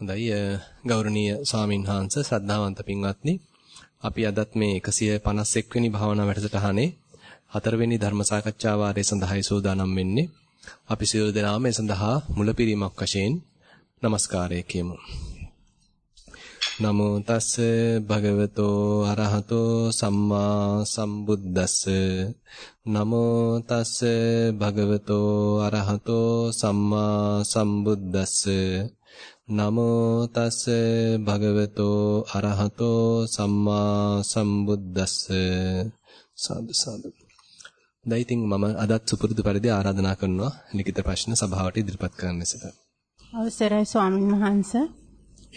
හොඳයි ගෞරවනීය ස්වාමින් වහන්සේ ශ්‍රද්ධාවන්ත පින්වත්නි. අපි අදත් මේ 151 වෙනි භාවනා වැඩසටහනේ හතරවෙනි ධර්ම සාකච්ඡා වාරයේ සඳහායි සූදානම් වෙන්නේ. අපි සියලු දෙනාම ඒ සඳහා මුලපිරීමක් වශයෙන් নমස්කාරය කියමු. නමෝ තස්ස භගවතෝ අරහතෝ සම්මා සම්බුද්දස්ස. නමෝ තස්ස භගවතෝ අරහතෝ සම්මා සම්බුද්දස්ස. නමෝ තස්ස භගවතෝ අරහතෝ සම්මා සම්බුද්දස්ස සාදු සාදු. දැන් ඉතින් මම අදත් සුපුරුදු පරිදි ආරාධනා කරනවා ලිඛිත ප්‍රශ්න සභාවට ඉදිරිපත් කරන්න ලෙසට. අවසරයි ස්වාමින් වහන්සේ.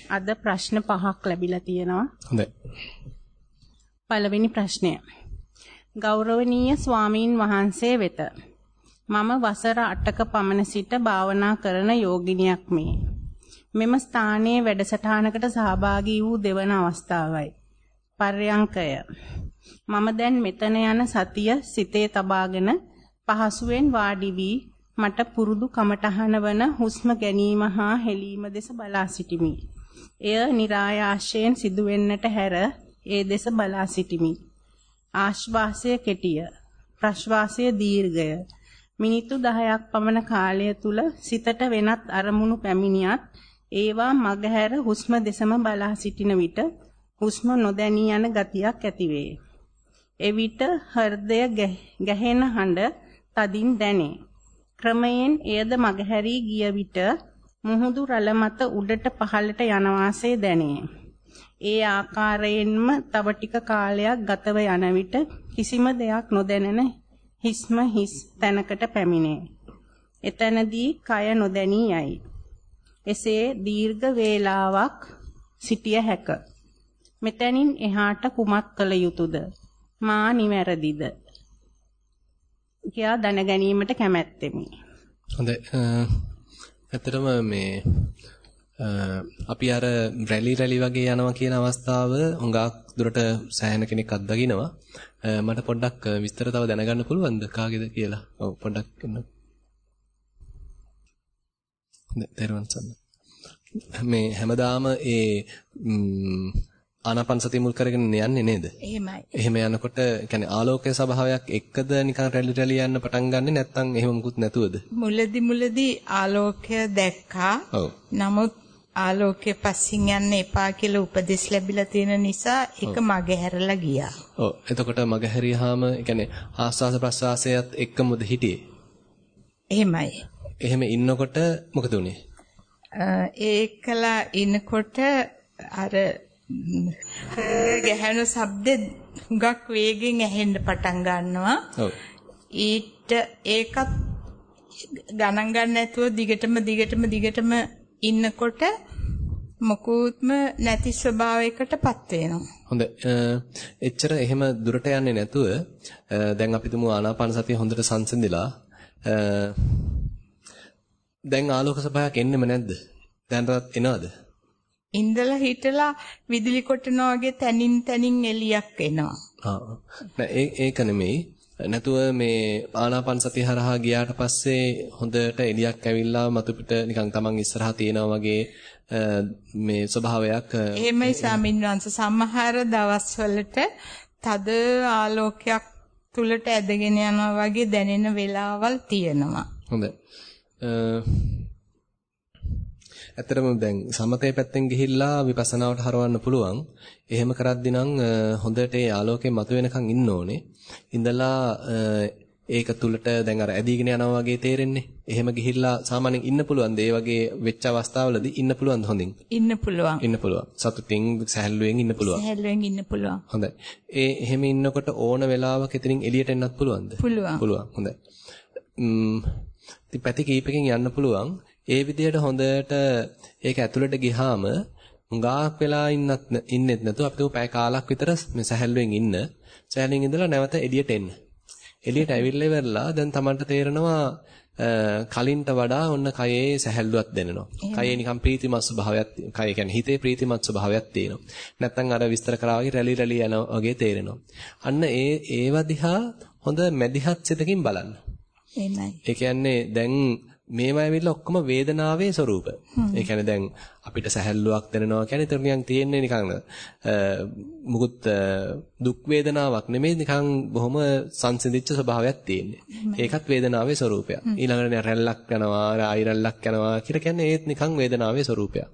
අද ප්‍රශ්න පහක් ලැබිලා තියෙනවා. හොඳයි. පළවෙනි ප්‍රශ්නය. ගෞරවනීය ස්වාමීන් වහන්සේ වෙත මම වසර 8ක පමණ සිට භාවනා කරන යෝගිනියක් මේ. මෙම ස්ථානයේ වැඩසටහනකට සහභාගී වූ දෙවන අවස්ථාවයි. පර්යංකය. මම දැන් මෙතන යන සතිය සිතේ තබාගෙන පහසුවෙන් වාඩි වී මට පුරුදු කමටහන වන හුස්ම ගැනීම හා හෙලීම දෙස බලා සිටිමි. එය નિરાයාශයෙන් සිදුවෙන්නට හැර ඒ දෙස බලා සිටිමි. ආශ්වාසය කෙටිය, ප්‍රශ්වාසය දීර්ඝය. මිනිත්තු 10ක් පමණ කාලය තුල සිතට වෙනත් අරමුණු පැමිණියත් ඒවා මගහැර හුස්ම දෙසම බලා සිටින විට හුස්ම නොදැනී යන ගතියක් ඇතිවේ. එවිට හෘදය ගැහෙන හඬ තදින් දැනේ. ක්‍රමයෙන් එයද මගහැරී ගිය විට මුහුදු රළ මත උඩට පහළට යන වාසේ දැනේ. ඒ ආකාරයෙන්ම තව ටික කාලයක් ගතව යන විට කිසිම දෙයක් නොදැනෙන හිස්ම හිස් තැනකට පැමිණේ. එතනදී කය නොදැනී යයි. එසේ දීර්ඝ වේලාවක් සිටිය හැක. මෙතනින් එහාට කුමක් කළ යුතුයද? මා නිවැරදිද? කියා දැන ගැනීමට කැමැත්තෙමි. හොඳයි. ඇත්තටම මේ අපි අර රැලි රැලි වගේ යනවා කියන අවස්ථාව හුඟක් දුරට සෑහෙන කෙනෙක් අත්දකිනවා. මට පොඩ්ඩක් විස්තර තව දැනගන්න පුළුවන්ද කාගේද කියලා? ඔව් පොඩ්ඩක් කියන්න. තෙරුවන් සරණයි. මේ හැමදාම ඒ ආනාපාන සතිය මුල් කරගෙන යන්නේ නේද? එහෙමයි. එහෙම යනකොට يعني ආලෝකයේ ස්වභාවයක් එක්කද නිකන් රැලි රැලි යන්න පටන් ගන්නෙ නැත්නම් එහෙම මුකුත් නැතුවද? මුලදි මුලදි ආලෝකය දැක්කා. ඔව්. නමුත් ආලෝකයේ පස්සින් යන්න එපා කියලා උපදෙස් ලැබිලා තියෙන නිසා ඒක මගේ හැරලා ගියා. ඔව්. එතකොට මගේ හැරියාම يعني ආස්වාද ප්‍රසආසයත් එක්කමද හිටියේ? එහෙමයි. එහෙම ඉන්නකොට මොකද උනේ? ඒකලා ඉනකොට අර ගැහැණු ශබ්ද හුඟක් වේගෙන් ඇහෙන්න පටන් ගන්නවා. ඔව්. ඊට ඒකත් ගණන් ගන්න නැතුව දිගටම දිගටම දිගටම ඉන්නකොට මොකුත්ම නැති ස්වභාවයකටපත් වෙනවා. හොඳ. එච්චර එහෙම දුරට යන්නේ නැතුව දැන් අපි තුමු ආනාපාන සතිය හොඳට සංසිඳිලා දැන් ආලෝක සභාවක් එන්නෙම නැද්ද? දැන්වත් එනවද? ඉඳලා හිටලා විදුලි කොටනවා වගේ තනින් තනින් එලියක් එනවා. ආ. නෑ ඒක නෙමෙයි. නැතුව මේ ආනාපාන සතිය හරහා ගියාට පස්සේ හොඳට එලියක් ඇවිල්ලා මතු පිට නිකන් Taman ඉස්සරහා තියෙනා වගේ මේ ස්වභාවයක් එහෙමයි සාමින්වංශ සමහර දවස්වලට තද ආලෝකයක් තුලට ඇදගෙන යනවා වගේ දැනෙන වෙලාවල් තියෙනවා. හොඳයි. ඇත්තටම දැන් සමතේ පැත්තෙන් ගිහිල්ලා විපස්සනාවට හරවන්න පුළුවන්. එහෙම කරද්දී නම් හොඳට ඒ ආලෝකේ මතුවෙනකන් ඉන්න ඕනේ. ඉඳලා ඒක තුලට දැන් අර ඇදීගෙන යනවා වගේ තේරෙන්නේ. එහෙම ගිහිල්ලා සාමාන්‍යයෙන් ඉන්න පුළුවන්ද? ඒ වගේ වෙච්ච අවස්ථාවලදී ඉන්න පුළුවන්ද හොඳින්? ඉන්න පුළුවන්. ඉන්න පුළුවන්. සතුටින් සැහැල්ලුවෙන් ඉන්න පුළුවන්. සැහැල්ලුවෙන් ඉන්න පුළුවන්. හොඳයි. ඒ එහෙම ඉන්නකොට ඕන වෙලාවක එතනින් එළියට එන්නත් පුළුවන්ද? පුළුවන්. පුළුවන්. හොඳයි. ම්ම් පැති කීපකින් යන්න පුළුවන්. ඒ විදිහට හොඳට ඒක ඇතුළට ගියාම හුඟක් වෙලා ඉන්නත් ඉන්නෙත් නැතුව අපිට පැය කාලක් විතර මේ සැහැල්ලුවෙන් ඉන්න. සැහැල්ලුවෙන් ඉඳලා නැවත එළියට එන්න. එළියට ඇවිල්ලා ඉවරලා දැන් Tamanට තේරෙනවා කලින්ට වඩා ඔන්න කයේ සැහැල්ලුවක් දැනෙනවා. කයේ නිකන් ප්‍රීතිමත් ස්වභාවයක්, කය කියන්නේ හිතේ ප්‍රීතිමත් ස්වභාවයක් තියෙනවා. නැත්තම් අර විස්තර කරා වගේ රැලි රැලි යනවා වගේ තේරෙනවා. අන්න ඒ ඒව දිහා හොඳ මැදිහත් සිතකින් බලන්න. එහෙමයි. ඒ කියන්නේ දැන් මේවා ඇවිල්ලා ඔක්කොම වේදනාවේ ස්වરૂප. ඒ කියන්නේ දැන් අපිට සැහැල්ලුවක් දැනෙනවා කියන්නේ ඒතර නිකන් තියෙන්නේ නිකන් මුකුත් දුක් වේදනාවක් නෙමෙයි නිකන් බොහොම සංසිඳිච්ච ස්වභාවයක් තියෙන්නේ. ඒකත් වේදනාවේ ස්වરૂපයක්. ඊළඟට රැල්ලක් යනවා, ආයි රැල්ලක් යනවා කියලා කියන්නේ ඒත් නිකන් වේදනාවේ ස්වરૂපයක්.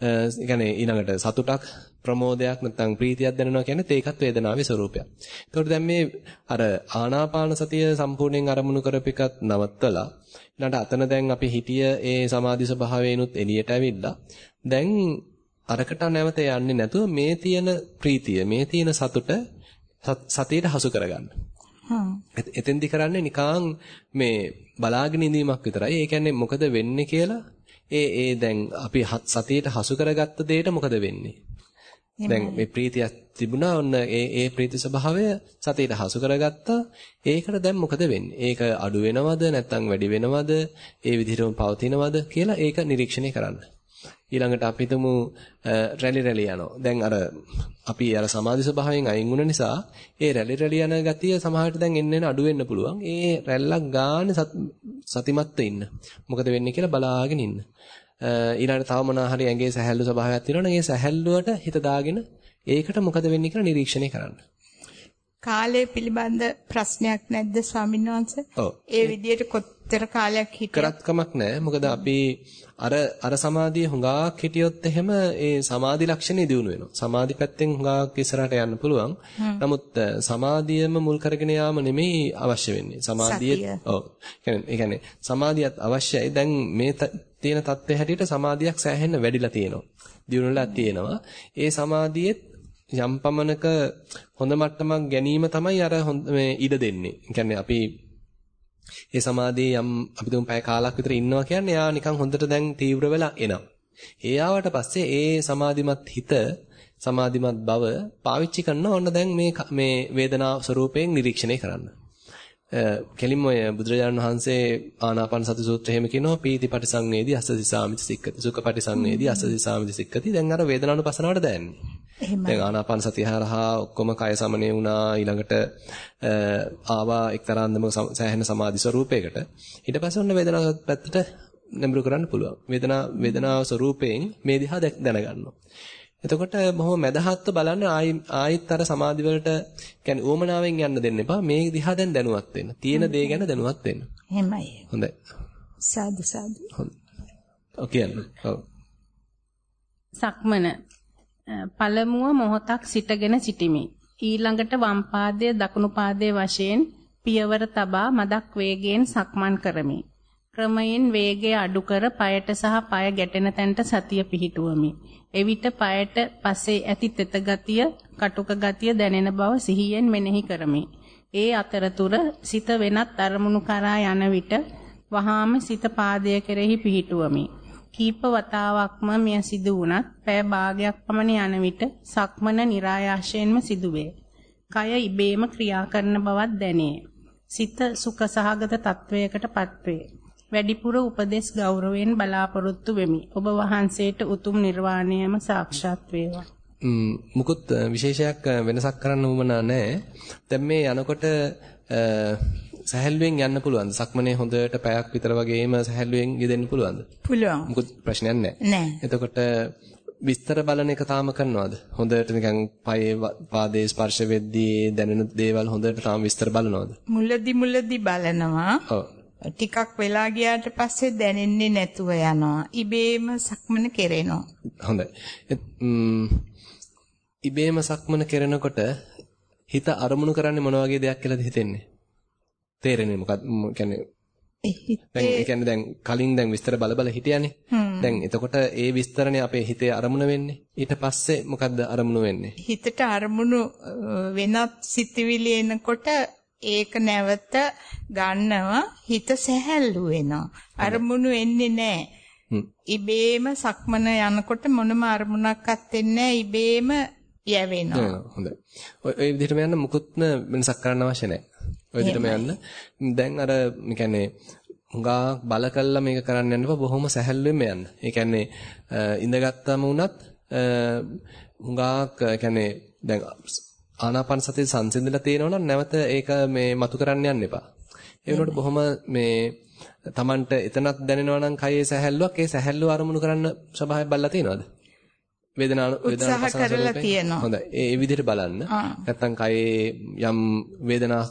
ඒ කියන්නේ ඊළඟට සතුටක් ප්‍රමෝදයක් නැත්නම් ප්‍රීතියක් දැනෙනවා කියන්නේ ඒකත් වේදනාවේ ස්වરૂපයක්. ඒතකොට දැන් මේ අර ආනාපාන සතිය සම්පූර්ණයෙන් අරමුණු කරපිකත් නවත්තලා ඊළඟට අතන දැන් අපි හිතිය ඒ සමාධි ස්වභාවයෙන්ුත් එළියට ඇවිල්ලා දැන් අරකට නැවත යන්නේ නැතුව මේ තියෙන ප්‍රීතිය මේ තියෙන සතුට සතියට හසු කරගන්න. එතෙන්දි කරන්නේ නිකං මේ බලාගෙන ඉඳීමක් විතරයි. ඒ කියන්නේ මොකද වෙන්නේ කියලා ඒ ඒ දැන් අපි සතියට හසු කරගත්ත දෙයට මොකද වෙන්නේ? දැන් මේ ප්‍රීතියක් තිබුණා ඔන්න ඒ ඒ ප්‍රීති ස්වභාවය සතියට හසු කරගත්තා. ඒකට දැන් මොකද වෙන්නේ? ඒක අඩු වෙනවද නැත්නම් වැඩි වෙනවද? ඒ විදිහටම පවතිනවද කියලා ඒක නිරීක්ෂණය කරන්න. ඊළඟට අපි හිතමු රැලි රැලි යනවා. දැන් අර අපි අර සමාධි ස්වභාවයෙන් අයින් වුණ නිසා ඒ රැලි රැලි යන ගතිය සමහරට දැන් එන්න එන්න අඩු වෙන්න පුළුවන්. ඒ රැල්ලක් ගානේ සතිමත්ව ඉන්න. මොකද වෙන්නේ කියලා බලාගෙන ඉන්න. ඊළඟට තව මොනවා හරි ඇඟේ සැහැල්ලු ස්වභාවයක් තියෙනවනේ ඒ සැහැල්ලුවට හිත දාගෙන ඒකට මොකද වෙන්නේ කියලා නිරීක්ෂණය කරන්න. කාලය පිළිබඳ ප්‍රශ්නයක් නැද්ද ස්වාමීන් වහන්සේ? ඒ විදිහට කොතර කාලයක් හිටියත් කරත් කමක් නැහැ. මොකද අපි අර අර සමාධිය හුඟක් හිටියොත් එහෙම ඒ සමාධි ලක්ෂණේ දිනු වෙනවා. සමාධි පැත්තෙන් හුඟක් ඉස්සරහට යන්න පුළුවන්. නමුත් සමාධියම මුල් කරගෙන යාම නෙමෙයි අවශ්‍ය වෙන්නේ. සමාධිය ඔව්. ඒ කියන්නේ සමාධියත් අවශ්‍යයි. දැන් මේ තියෙන தත්ත්වය හැටියට සමාධියක් සෑහෙන්න වැඩිලා තියෙනවා. දිනුනලා තියෙනවා. ඒ සමාධියෙත් යම් පමණක හොඳ මට්ටමක් ගැනීම තමයි අර මේ ඉඩ දෙන්නේ. ඒ කියන්නේ අපි ඒ සමාධියේ යම් අපි තුන් පැය කාලක් විතර ඉන්නවා කියන්නේ යා නිකන් හොඳට දැන් තීව්‍ර වෙලා එනවා. ඒ ආවට පස්සේ ඒ සමාධිමත් හිත සමාධිමත් බව පාවිච්චි කරන ඕන දැන් මේ මේ වේදනා ස්වરૂපයෙන් නිරීක්ෂණය කරන්න. කෙලින්ම ඔය බුදුරජාණන් වහන්සේ ආනාපාන සති සූත්‍රය එහෙම කියනවා පීති පටිසංවේදී අස්ස දිසාමිති සික්කති සුඛ පටිසංවේදී අස්ස දිසාමිති සික්කති දැන් අර වේදනානුපසනාවට දැනෙන්නේ දැන් ආනාපාන සතිය හරහා ඔක්කොම කය සමනය වුණා ඊළඟට ආවා එක්තරා අන්දමක සෑහෙන සමාධි ස්වરૂපයකට ඊට පස්සේ ඔන්න වේදනාව පැත්තට නැඹුරු කරන්න පුළුවන් වේදනා වේදනාව ස්වરૂපයෙන් මේ දිහා දැනගන්නවා එතකොට බොහොම මැදහත්ව බලන්න ආයි ආයිත් අර සමාධි වලට කියන්නේ ඌමනාවෙන් යන්න දෙන්න එපා. මේ දිහා දැන් දැනුවත් වෙන්න. තියෙන දේ ගැන දැනුවත් වෙන්න. එහෙමයි. හොඳයි. සාදු සාදු. හොඳයි. ඔකේ යන්න. ඔව්. සක්මන පළමුව මොහොතක් සිටගෙන සිටිමි. ඊළඟට වම් පාදයේ දකුණු පාදයේ වශයෙන් පියවර තබා මදක් වේගයෙන් සක්මන් කරමි. ක්‍රමයෙන් වේගය අඩු කර পায়ට සහ পায় ගැටෙන තැනට සතිය පිහිටුවමි. එවිට পায়ට පසේ ඇති තෙත ගතිය, කටුක ගතිය දැනෙන බව සිහියෙන් මෙනෙහි කරමි. ඒ අතරතුර සිත වෙනත් අරමුණු කරා යන විට වහාම සිත පාදය කෙරෙහි පිහිටුවමි. කීප වතාවක්ම මෙය සිදු වුණත් පෑ භාගයක් පමණ යන විට සක්මන નિરાයාශයෙන්ම සිදුවේ. කය ඉබේම ක්‍රියා කරන බවක් දැනේ. සිත සුඛ සහගත තත්වයකටපත් වේ. වැඩිපුර උපදෙස් ගෞරවයෙන් බලාපොරොත්තු වෙමි. ඔබ වහන්සේට උතුම් නිර්වාණයම සාක්ෂාත් වේවා. මුකුත් විශේෂයක් වෙනසක් කරන්න උවමනා නැහැ. දැන් මේ යනකොට සැහැල්ලුවෙන් යන්න පුළුවන්ද? සක්මනේ හොඳට පැයක් විතර වගේම සැහැල්ලුවෙන් යෙදෙන්න පුළුවන්ද? පුළුවන්. මුකුත් ප්‍රශ්නයක් නැහැ. නැහැ. එතකොට විස්තර බලන එක තාම කරනවද? හොඳට නිකන් පයේ පාදයේ ස්පර්ශ වෙද්දී දැනෙන දේවල් හොඳට තාම විස්තර බලනවද? මුලදි මුලදි බලනවා. ඔව්. ටිකක් වෙලා ගියාට පස්සේ දැනෙන්නේ නැතුව යනවා. ඉබේම සක්මන කෙරෙනවා. හොඳයි. ඉබේම සක්මන කරනකොට හිත අරමුණු කරන්නේ මොන වගේ දෙයක් කියලාද හිතෙන්නේ? තේරෙන්නේ මොකක්ද? කියන්නේ දැන් ඒ කියන්නේ දැන් කලින් දැන් විස්තර බල බල හිටියානේ. දැන් එතකොට ඒ විස්තරනේ අපේ හිතේ අරමුණ වෙන්නේ. ඊට පස්සේ මොකද්ද අරමුණු වෙන්නේ? හිතට අරමුණු වෙනත් සිතිවිලි එනකොට ඒක නැවත ගන්නවා හිත සැහැල්ලු වෙනවා. අරමුණු එන්නේ නැහැ. ඉබේම සක්මන යනකොට මොනම අරමුණක්වත් එන්නේ ඉබේම යැවෙනවා. හොඳයි. ඔය විදිහටම යන්න මුකුත්ම වෙනසක් කරන්න අවශ්‍ය නැහැ. ඔය විදිහටම යන්න. දැන් අර කියන්නේ හුඟා බල කළා මේක කරන්න යන්න බොහොම සැහැල්ලුවෙන්ම යන්න. ඒ කියන්නේ ඉඳගත්තාම වුණත් හුඟාක් කියන්නේ දැන් ආනාපාන සතිය සංසිඳලා තියෙනවා නම් නැවත ඒක මේ මතු කරන්න යන්න එපා. ඒ වෙනකොට බොහොම මේ Tamanට එතනත් දැනෙනවා නම් කයේ සැහැල්ලුවක් ඒ සැහැල්ලුව අරමුණු කරන්න ස්වභාවය බලලා තියෙනවද? වේදනාන උත්සාහ කරලා තියෙනවා. හොඳයි. ඒ විදිහට බලන්න. නැත්තම් කයේ යම් වේදනා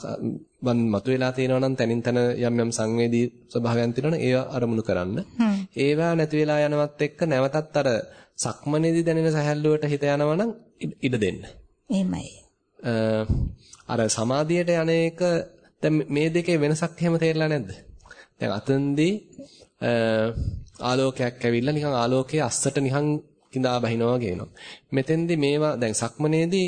වන් මතුවලා තියෙනවා නම් තනින් තන යම් යම් සංවේදී ස්වභාවයන් තියෙනවනේ ඒවා අරමුණු කරන්න. ඒවා නැති වෙලා යනවත් එක්ක නැවතත් අර සක්මනේදී දැනෙන සැහැල්ලුවට හිත යනවා නම් ඉඩ දෙන්න. එහෙමයි. අර සමාධියට යන එක දැන් මේ දෙකේ වෙනසක් එහෙම තේරලා නැද්ද? දැන් අතෙන්දී ආලෝකයක් ඇවිල්ලා නිකන් ආලෝකයේ අස්සට නිකන් කිඳා බහිනවා කියනවා. මෙතෙන්දී මේවා දැන් සක්මනේදී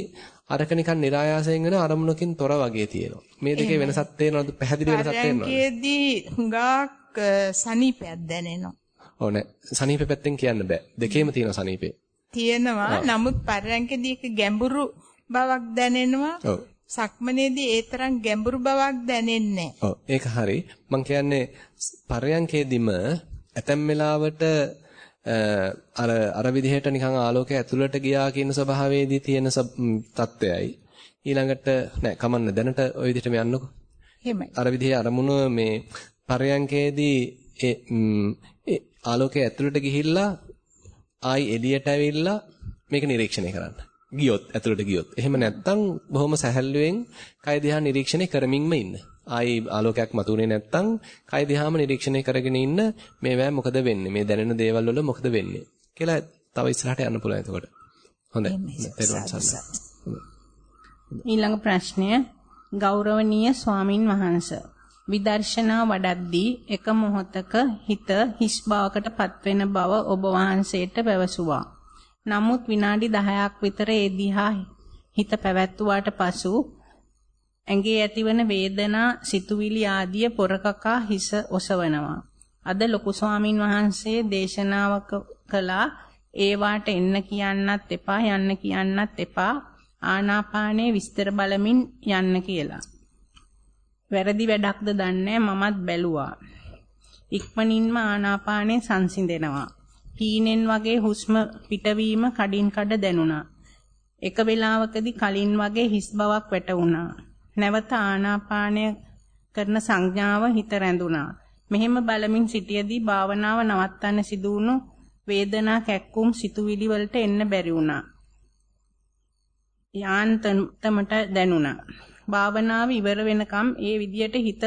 අරක නිකන් નિરાයාසයෙන් වෙන අරමුණකින් තොර වගේ තියෙනවා. මේ දෙකේ වෙනසක් තේරෙනවද? පැහැදිලි වෙනසක් තේරෙනවද? පරයන්කේදී හුඟක් සනීපයක් දැනෙනවා. ඔව් නෑ. සනීපෙ පැත්තෙන් කියන්න බෑ. දෙකේම තියෙනවා සනීපේ. තියෙනවා. නමුත් පරයන්කේදී ඒක ගැඹුරු බවක් දැනෙනවා. ඔව්. සක්මනේදී ඒ තරම් ගැඹුරු බවක් දැනෙන්නේ ඔව් ඒක හරි. මම කියන්නේ පරයන්කේදීම ඇතැම් වෙලාවට අර අර විදිහට නිකන් ආලෝකය ඇතුළට ගියා කියන ස්වභාවයේදී තියෙන තත්වයයි ඊළඟට නෑ කමන්න දැනට ওই විදිහටම යන්නකෝ. එහෙමයි. අර විදිහේ අරමුණ මේ පරයන්කේදී ඒ ආලෝකය ඇතුළට ගිහිල්ලා ආයි එළියට ඇවිල්ලා මේක නිරීක්ෂණය කරන්න. ගියොත් ඇතුළට ගියොත්. එහෙම නැත්නම් බොහොම සැහැල්ලුවෙන් කය දිහා නිරීක්ෂණය කරමින්ම ඉන්න. ආයි ආලෝකයක් මතුනේ නැත්නම් කය දිහාම නිරීක්ෂණය කරගෙන ඉන්න මේවැ මොකද වෙන්නේ? මේ දැනෙන දේවල් වල මොකද වෙන්නේ? කියලා තව ඉස්සරහට යන්න පුළුවන් එතකොට. හොඳයි. ඊළඟ ප්‍රශ්නය ගෞරවනීය ස්වාමින් වහන්සේ විදර්ශනා වඩද්දී එක මොහොතක හිත හිස් බවකට පත්වෙන බව ඔබ වහන්සේට පැවසුවා. නමුත් විනාඩි 10ක් විතර ඒ දිහා හිත පැවැත්වුවාට පසු ඇඟේ ඇතිවන වේදනා සිතුවිලි ආදිය පොරකකා හිස ඔසවනවා. අද ලොකු ස්වාමින් වහන්සේ දේශනාවක කළා ඒවාට එන්න කියන්නත් එපා යන්න කියන්නත් එපා ආනාපානයේ විස්තර බලමින් යන්න කියලා. වැරදි වැඩක්ද දන්නේ මමත් බැලුවා. ඉක්මනින්ම ආනාපානයේ සංසිඳෙනවා. හීනෙන් වගේ හුස්ම පිටවීම කඩින් කඩ දැනුණා. එක වේලාවකදී කලින් වගේ හිස් බවක් වැටුණා. නැවත ආනාපානය කරන සංඥාව හිත රැඳුණා. මෙහෙම බලමින් සිටියේදී භාවනාව නවත්තන්න සිදු වුණු වේදනා කැක්කුම් සිතුවිලි වලට එන්න බැරි වුණා. යාන්තමට දැනුණා. භාවනාව ඉවර වෙනකම් ඒ විදියට හිත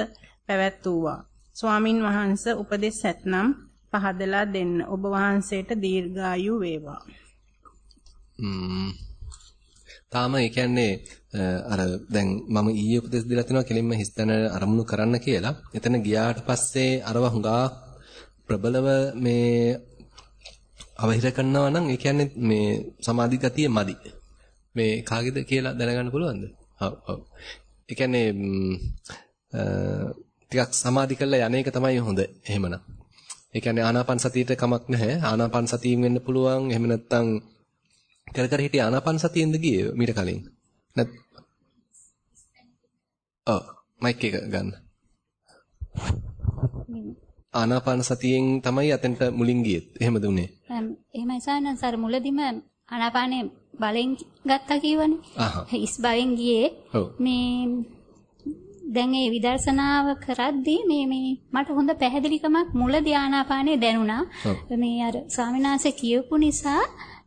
පැවැත්වුවා. ස්වාමින් වහන්සේ උපදෙස් ඇතනම් පහදලා දෙන්න. ඔබ වහන්සේට දීර්ඝායු වේවා. ම්ම් තාම ඒ කියන්නේ අර දැන් මම ඊයේ උපදෙස් දීලා තිනවා කෙලින්ම හිස්තැන අරමුණු කරන්න කියලා. එතන ගියාට පස්සේ අරව හුඟා ප්‍රබලව මේ අවහිර කරනවා නම් ඒ කියන්නේ මේ සමාධි ගතිය මදි. මේ කාගේද කියලා දැනගන්න පුළුවන්ද? ඔව් ඔව්. ඒ කියන්නේ ටිකක් සමාධි කළා යන්නේක තමයි හොඳ. එහෙමනම්. ඒ කියන්නේ ආනාපාන සතියට කමක් නැහැ. ආනාපාන සතියෙන් වෙන්න පුළුවන්. එහෙම නැත්නම් කර කර හිටිය ආනාපාන සතියෙන්ද ගියේ මීට කලින්. නැත් ඔව් මයික් එක ගන්න. ආනාපාන සතියෙන් තමයි අතෙන්ට මුලින් ගියෙත්. එහෙමද උනේ? එහෙමයි සානස් අර මුලදිම ආනාපානේ බලෙන් ගත්තා කියවනේ. හිස් බලෙන් ගියේ. මේ දැන් ඒ විදර්ශනාව කරද්දී මේ මේ මට හොඳ පැහැදිලිකමක් මුල ධානාපානේ දැනුණා. මේ අර ස්වාමිනාසේ කියපු නිසා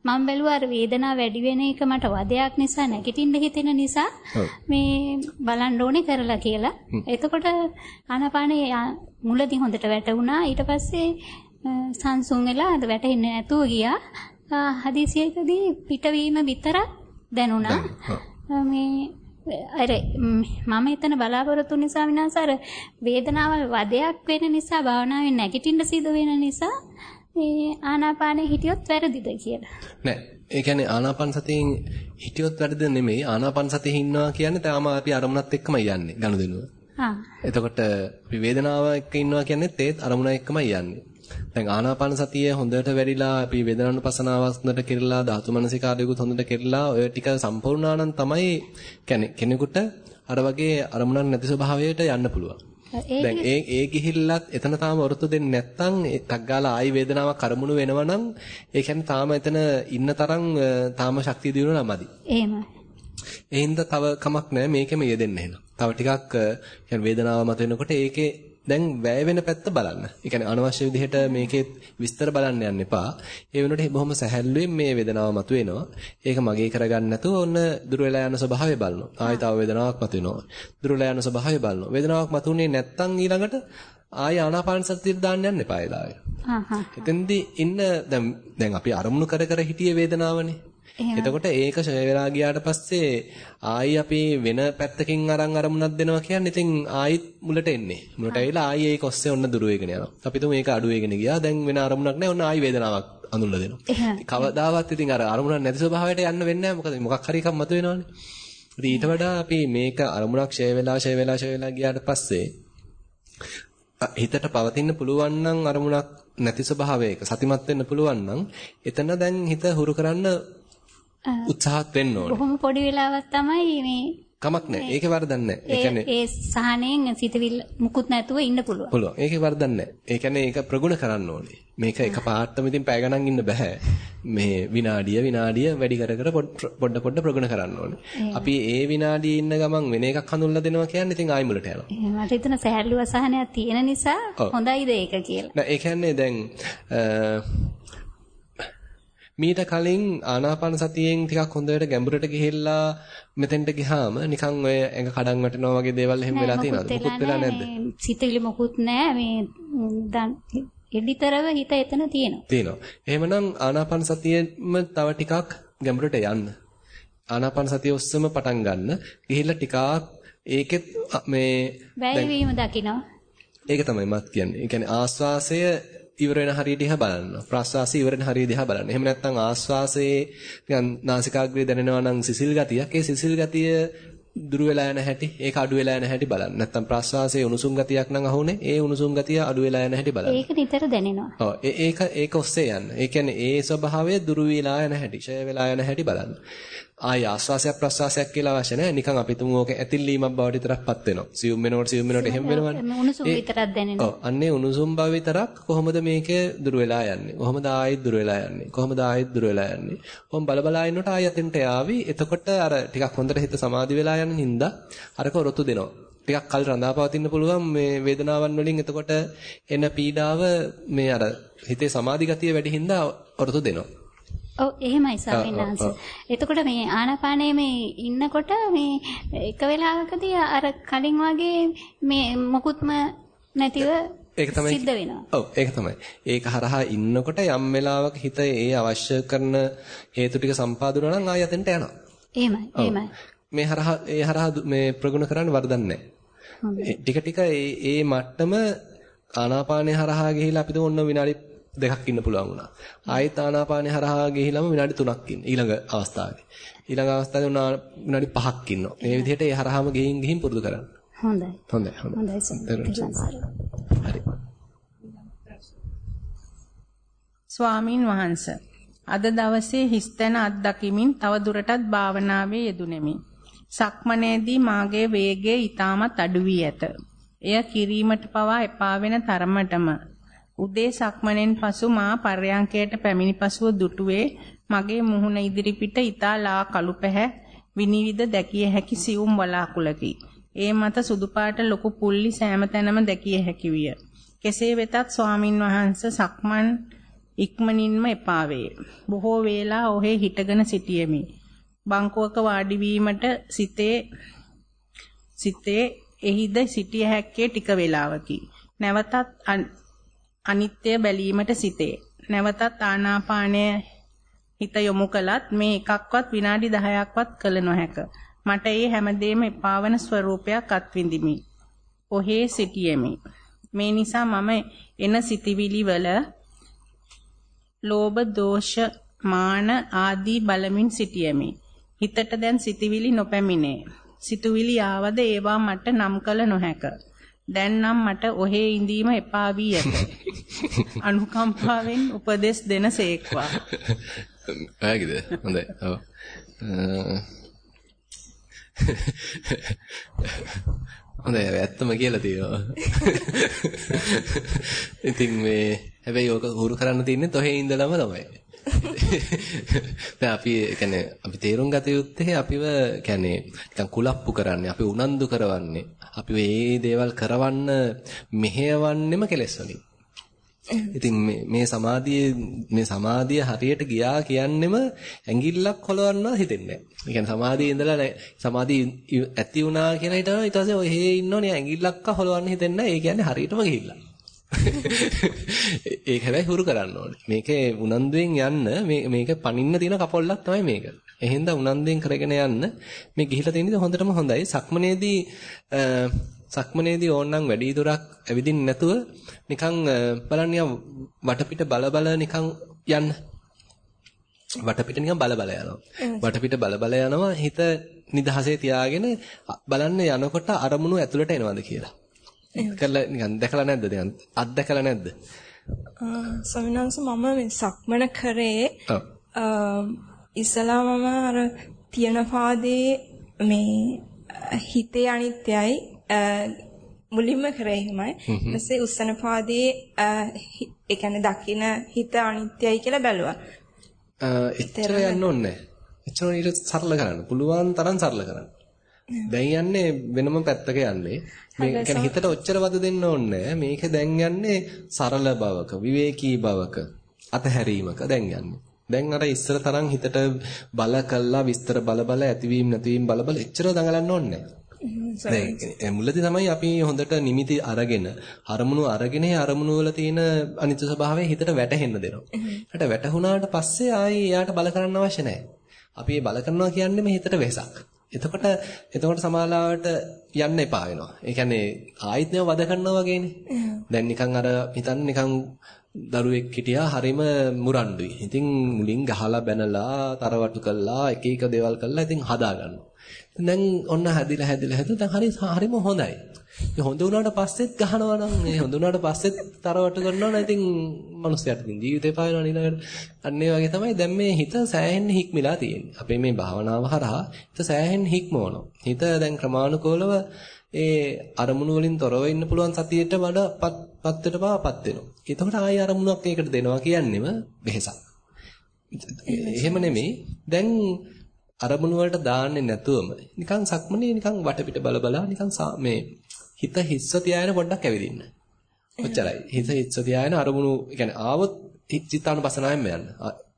මම බැලුවා අර වේදනාව වැඩි වෙන එක මට වදයක් නිසා නැගිටින්න හිතෙන නිසා මේ බලන්න ඕනේ කරලා කියලා. එතකොට ආනාපානේ මුලදී හොඳට වැටුණා. ඊට පස්සේ සංසුන් වෙලා අද වැටෙන්නේ නැතුව ගියා. හදිසියකදී පිටවීම විතරක් දැනුණා. මේ අර මම එතන බලාපොරොත්තු නිසා විනාස අර වේදනාව වදයක් වෙන නිසා භාවනාවෙන් නැගිටින්න සිදු වෙන නිසා මේ ආනාපානෙ හිටියොත් වැරදිද කියලා. නෑ. ඒ කියන්නේ ආනාපාන සතියෙන් හිටියොත් වැරදිද නෙමෙයි. ආනාපාන සතියේ ඉන්නවා කියන්නේ තාම අපි අරමුණත් එක්කමයි යන්නේ ගනුදෙනුව. ආ. එතකොට අපි වේදනාව එක්ක ඉන්නවා කියන්නේත් ඒත් අරමුණ එක්කමයි යන්නේ. දැන් ආනාපාන සතිය හොඳට වැඩිලා අපි වේදනානුපසනාව හොඳට කෙරලා ධාතු මනසිකාරයකුත් හොඳට කෙරලා ඔය ටික සම්පූර්ණා නම් තමයි කියන්නේ කෙනෙකුට අර වගේ අරමුණක් නැති ස්වභාවයට යන්න පුළුවන්. දැන් ඒ ඒ ගිහිල්ලත් එතන තාම වරතු දෙන්නේ නැත්නම් එකක් ගාලා ආයි වේදනාවක් කරමුණු වෙනවා නම් ඒ කියන්නේ තාම එතන ඉන්න තරම් තාම ශක්තිය දිනුනා නැමදි. එහෙමයි. ඒ හින්දා තව කමක් නැහැ මේකෙම යෙදෙන්න එහෙනම්. තව ටිකක් කියන්නේ වේදනාව මත වෙනකොට ඒකේ දැන් වැය වෙන පැත්ත බලන්න. ඒ කියන්නේ අනවශ්‍ය විදිහට මේකේ විස්තර බලන්න යන්න එපා. ඒ වෙනුවට බොහොම සැහැල්ලුවෙන් මේ වේදනාව මතුවෙනවා. ඒක මගේ කරගන්න නැතුව ඔන්න දුර වෙලා යන ස්වභාවය බලනවා. ආයෙ තව වේදනාවක් මතුවෙනවා. දුර වෙලා යන ස්වභාවය බලනවා. වේදනාවක් මතුනේ නැත්තම් ඊළඟට ආයෙ ආනාපාන සතියට දාන්න යන්න එපා ඒ දාවේ. හා හා. එතෙන්දී ඉන්න දැන් දැන් අපි අරමුණු කර කර හිටියේ වේදනාවනේ. එතකොට ඒක ෂය වෙලා ගියාට පස්සේ ආයි අපි වෙන පැත්තකින් අරන් අරමුණක් දෙනවා කියන්නේ ඉතින් ආයිත් මුලට එන්නේ. මුලට ඇවිල්ලා ආයි ඒක ඔස්සේ ඔන්න දුර වෙගෙන යනවා. අපි තුමු මේක අඩු වෙගෙන ගියා. දැන් වෙන අරමුණක් නැහැ. ඔන්න ආයි වේදනාවක් අඳුල්ලා දෙනවා. කවදාවත් ඉතින් අර අරමුණක් නැති ස්වභාවයට යන්න වෙන්නේ නැහැ. මොකද මොකක් හරි එකක් මතුවෙනවනේ. ඉතින් ඊට වඩා අපි මේක අරමුණක් ෂය වෙලා ෂය වෙලා ෂය වෙලා ගියාට පස්සේ හිතට පවතින්න පුළුවන් නම් අරමුණක් නැති ස්වභාවයක සතිමත් වෙන්න පුළුවන් නම් එතන දැන් හිත හුරු කරන්න උත්සාහත් වෙන්න ඕනේ. බොහොම පොඩි වෙලාවක් තමයි මේ කමක් නැහැ. ඒකේ වරදක් නැහැ. ඒ කියන්නේ ඒ සහනෙන් සිතවිල්ල මුකුත් නැතුව ඉන්න පුළුවන්. පුළුවන්. ඒකේ වරදක් නැහැ. ඒ කියන්නේ ඒක ප්‍රගුණ කරන්න ඕනේ. මේක එක පාටම ඉතින් පැය ගණන් ඉන්න බෑ. මේ විනාඩිය විනාඩිය වැඩි කර කර පොඩ පොඩ ප්‍රගුණ කරන්න ඕනේ. අපි ඒ විනාඩියේ ඉන්න ගමන් වෙන එකක් හඳුන්ලා දෙනවා කියන්නේ ඉතින් ආයි මුලට යනවා. මට හිතන සහැල්ලුව සහනයක් තියෙන නිසා හොඳයිද ඒක කියලා. නෑ ඒ කියන්නේ දැන් මීට කලින් ආනාපාන සතියෙන් ටිකක් හොඳට ගැඹුරට ගිහිල්ලා මෙතෙන්ට ගියාම නිකන් ඔය ඇඟ කඩන් වැටෙනවා වගේ දේවල් එහෙම වෙලා තියෙනවද? මොකුත් වෙලා නැද්ද? සිතවිලි මොකුත් නැහැ. මේ දැන් එඩිතරව හිත එතන තියෙනවා. තියෙනවා. එහෙමනම් ආනාපාන සතියෙම තව ටිකක් ගැඹුරට යන්න. ආනාපාන සතිය ඔස්සම පටන් ගන්න. ගිහිල්ලා ටිකක් ඒකෙත් මේ වැයවීම දකිනවා. ඒක තමයි මත් කියන්නේ. ඒ කියන්නේ ආස්වාසය ඉවර වෙන හරිය දිහා බලන්න. ප්‍රාශ්වාසය ඉවර වෙන හරිය දිහා බලන්න. එහෙම නැත්නම් ආශ්වාසයේ නිකන් නාසිකාග්‍රේ දැනෙනවා නම් සිසිල් ගතියක්. ඒ සිසිල් ගතිය දුර වෙලා යන හැටි, ඒක අඩු වෙලා යන හැටි බලන්න. නැත්නම් ප්‍රාශ්වාසයේ උණුසුම් ගතියක් නම් අහුනේ, ඒ උණුසුම් ගතිය අඩු වෙලා යන හැටි බලන්න. ඒක නිතර දැනෙනවා. ඔව් ඒක ඒක ඔස්සේ යන්න. ඒ කියන්නේ ඒ ස්වභාවය දුර වෙලා යන හැටි, ඡය වෙලා යන හැටි බලන්න. ආය ආස්වාසයක් ප්‍රස්වාසයක් කියලා අවශ්‍ය නැහැ. නිකන් අපි තුමු ඕක ඇතිල්ලීමක් බවට විතරක්පත් වෙනවා. සියුම් වෙනකොට සියුම් වෙනකොට එහෙම වෙනවනේ. උණුසුම් විතරක් දැනෙනවා. ඔව්. අන්නේ උණුසුම් බව විතරක් කොහොමද මේක දුර වෙලා යන්නේ? කොහොමද ආයෙත් දුර වෙලා යන්නේ? කොහොමද ආයෙත් දුර වෙලා යන්නේ? කොහොම බල බලා ඉන්නකොට ආයෙ අතෙන්ට යාවි. එතකොට අර ටිකක් හොඳට හිත සමාධි වෙලා යන හින්දා අරක රොතු දෙනවා. ටිකක් කල් රඳාපවතින්න පුළුවන් මේ වේදනාවන් වලින් එතකොට එන පීඩාව මේ අර හිතේ සමාධි ගතිය වැඩි හින්දා ඔරතු දෙනවා. ඔව් එහෙමයි ස්වාමීන් එතකොට මේ ආනාපානයේ මේ ඉන්නකොට මේ එක වෙලාවකදී අර කලින් වගේ මේ මොකුත්ම නැතිව ඒක තමයි සිද්ධ වෙනවා. ඔව් ඒක තමයි. ඒක හරහා ඉන්නකොට යම් වෙලාවක හිත ඒ අවශ්‍ය කරන හේතු ටික සම්පාදුනා නම් ආය යතෙන්ට යනවා. එහෙමයි එහෙමයි. මේ හරහා ඒ හරහා මේ ප්‍රගුණ කරන්න වරදක්. ටික ටික ඒ ඒ මට්ටම ආනාපානයේ හරහා ගිහිලා අපිට ඔන්න විනාඩි දෙකක් ඉන්න පුළුවන් වුණා. ආයෙත් ආනාපානේ හරහා ගිහිලම විනාඩි 3ක් ඉන්න. ඊළඟ අවස්ථාවේ. ඊළඟ අවස්ථාවේ උනා විනාඩි 5ක් ඉන්නවා. මේ විදිහට ඒ හරහාම ගිහින් ගිහින් පුරුදු කරන්න. හොඳයි. හොඳයි. හොඳයි. හරි. ස්වාමින් වහන්සේ අද දවසේ හිස්තැන අත්දකිමින් තව දුරටත් භාවනාවේ යෙදුණෙමි. සක්මනේදී මාගේ වේගය ඊටමත් අඩු වී ඇත. එය කිරීමට පවා එපා වෙන තරමටම උදේ සක්මණෙන් පසු මා පර්යංකයට පැමිණි පසුව දුටුවේ මගේ මුහුණ ඉදිරිපිට ඊතා ලා කළු පැහැ විනිවිද දැකිය හැකි සියුම් වලාකුළකි. ඒ මත සුදු පාට ලොකු පුල්ලි සෑම තැනම දැකිය හැකි විය. කෙසේ වෙතත් ස්වාමින් වහන්සේ සක්මන් ඉක්මනින්ම එපා වේ. බොහෝ වේලා ඔහේ හිටගෙන සිටියෙමි. බංකුවක වාඩි වීමට සිතේ සිතේ එහිද සිටිය හැක්කේ ටික වේලාවකි. නැවතත් අනිත්‍ය බැලීමට සිටේ. නැවතත් ආනාපානය හිත යොමු කළත් මේ එකක්වත් විනාඩි 10ක්වත් කළ නොහැක. මට ඒ හැමදේම එපාවන ස්වરૂපයක් අත්විඳිමි. ඔහේ සිටියෙමි. මේ නිසා මම එන සිටිවිලි වල ලෝභ දෝෂ මාන ආදී බලමින් සිටියෙමි. හිතට දැන් සිටිවිලි නොපැමිණේ. සිතුවිලි ආවද ඒවා මට නම් කළ නොහැක. දැන් නම් මට ඔහේ ඉඳීම එපා වී ඇත. අනුකම්පාවෙන් උපදෙස් දෙන සේක්වා. ඔයගේද? හොඳයි. ඔව්. හොඳයි ඇත්තම කියලා තියෙනවා. ඉතින් මේ හැබැයි ඕක හුරු කරන්න තියන්නේ තොහේ ඉඳලම තමයි. දැන් අපි කියන්නේ අපි තේරුම් ගත යුත්තේ අපිව කියන්නේ නිකන් කුලප්පු කරන්නේ අපි උනන්දු කරවන්නේ අපි මේ දේවල් කරවන්න මෙහෙයවන්නෙම කෙලෙස් වලින්. ඉතින් මේ මේ සමාධියේ මේ සමාධිය හරියට ගියා කියන්නෙම ඇඟිල්ලක් හොලවන්නවා හිතෙන්නේ නැහැ. ඒ කියන්නේ සමාධියේ ඉඳලා සමාධිය ඇති වුණා කියලා හිතනවා ඊට පස්සේ ඔහේ ඉන්නෝනේ ඇඟිල්ලක්ක හොලවන්න හිතෙන්නේ නැහැ. ඒ කියන්නේ හරියටම ගිහිල්ලා. ඒක හැබැයි හුරු කරන්න ඕනේ. මේකේ උනන්දුවෙන් යන්න මේ මේක පනින්න තියෙන කපොල්ලක් තමයි මේක. එහෙනම් උනන්දුවෙන් කරගෙන යන්න මේ ගිහිලා තියෙන හොඳටම හොඳයි. සක්මනේදී සක්මනේදී ඕනනම් වැඩි දුරක් ඇවිදින්න නැතුව නිකන් බලන්න වටපිට බල බල නිකන් යන්න. වටපිට නිකන් බල බල යනවා. වටපිට බල බල යනවා හිත නිදහසේ තියාගෙන බලන්න යනකොට අරමුණු ඇතුළට එනවද කියලා. කරලා නිකන් දැකලා නැද්ද නිකන් අත්දැකලා නැද්ද? ස්වාමිනාංශ මම මේ සක්මන කරේ ඉස්සලා මම අර තියන පාදේ මේ හිතේ අනිත්‍යයි මුලින්ම කරේ එහෙමයි. ඊපස්සේ උස්සන පාදේ ඒ කියන්නේ දකින හිත අනිත්‍යයි කියලා බැලුවා. එච්චර යන්න ඕනේ. එච්චර ඊට සරල කරන්න. පුළුවන් තරම් සරල කරන්න. දැන් යන්නේ වෙනම පැත්තක යන්නේ. මේ කියන්නේ හිතට ඔච්චර වද දෙන්න ඕනේ මේක දැන් යන්නේ සරල බවක, විවේකී බවක, අතහැරීමක දැන් යන්නේ. දැන් අර ඉස්සර තරම් හිතට බල කළා විස්තර බල බල ඇතිවීම නැතිවීම බල බල එච්චර දඟලන්න ඕනේ නැහැ. මුලදී තමයි අපි හොඳට නිමිති අරගෙන අරමුණු අරගෙන අරමුණු වල තියෙන අනිත්‍ය ස්වභාවය හිතට වැටහෙන්න දෙනවා. ඊට වැටහුණාට පස්සේ ආයේ එයාට බල කරන්න අවශ්‍ය නැහැ. අපි මේ බල කරනවා කියන්නේ මේ හිතට වෙසක්. එතකොට එතකොට සමාලාවට යන්න එපා වෙනවා. ඒ කියන්නේ ආයිත් නේව වද කරනවා වගේනේ. දැන් නිකන් අර හිතන්න නිකන් දරුවෙක් හිටියා හරිම මුරණ්ඩුයි. ඉතින් මුලින් ගහලා බැනලා තරවටු කළා එක එක දේවල් කළා ඉතින් හදා ගන්නවා. දැන් ඔන්න හැදිලා හැදිලා හැදිලා දැන් හරි හරිම හොඳයි. ඉතින් හොඳ වුණාට පස්සෙත් ගහනවා නම් මේ හොඳ වුණාට පස්සෙත් තරවට කරනවා නම් ඉතින් මිනිස්සුන්ට ඉතින් ජීවිතේ පායනවා ඊළඟට. අන්න ඒ වගේ තමයි දැන් මේ හිත සෑහෙන්න හික්මිලා තියෙන්නේ. අපේ මේ භාවනාව හරහා හිත සෑහෙන්න හික්මවනවා. හිත දැන් ක්‍රමානුකූලව ඒ අරමුණු වලින් තොරව ඉන්න පුළුවන් සතියට වඩා පත්වට පාපත් වෙනවා. එතකොට ආයෙ අරමුණක් ඒකට දෙනවා කියන්නේම වෙහසක්. එහෙම නෙමෙයි. දැන් අරමුණු වලට දාන්නේ නැතුවම නිකන් සක්මනේ නිකන් වටපිට බල බලා නිකන් මේ හිත හිස්ස තියාගෙන පොඩ්ඩක් ඇවිදින්න. ඔච්චරයි. හිත හිස්ස තියාගෙන අරමුණු කියන්නේ ආවොත් චිත්තානුපසනාවෙන්ම යන්න.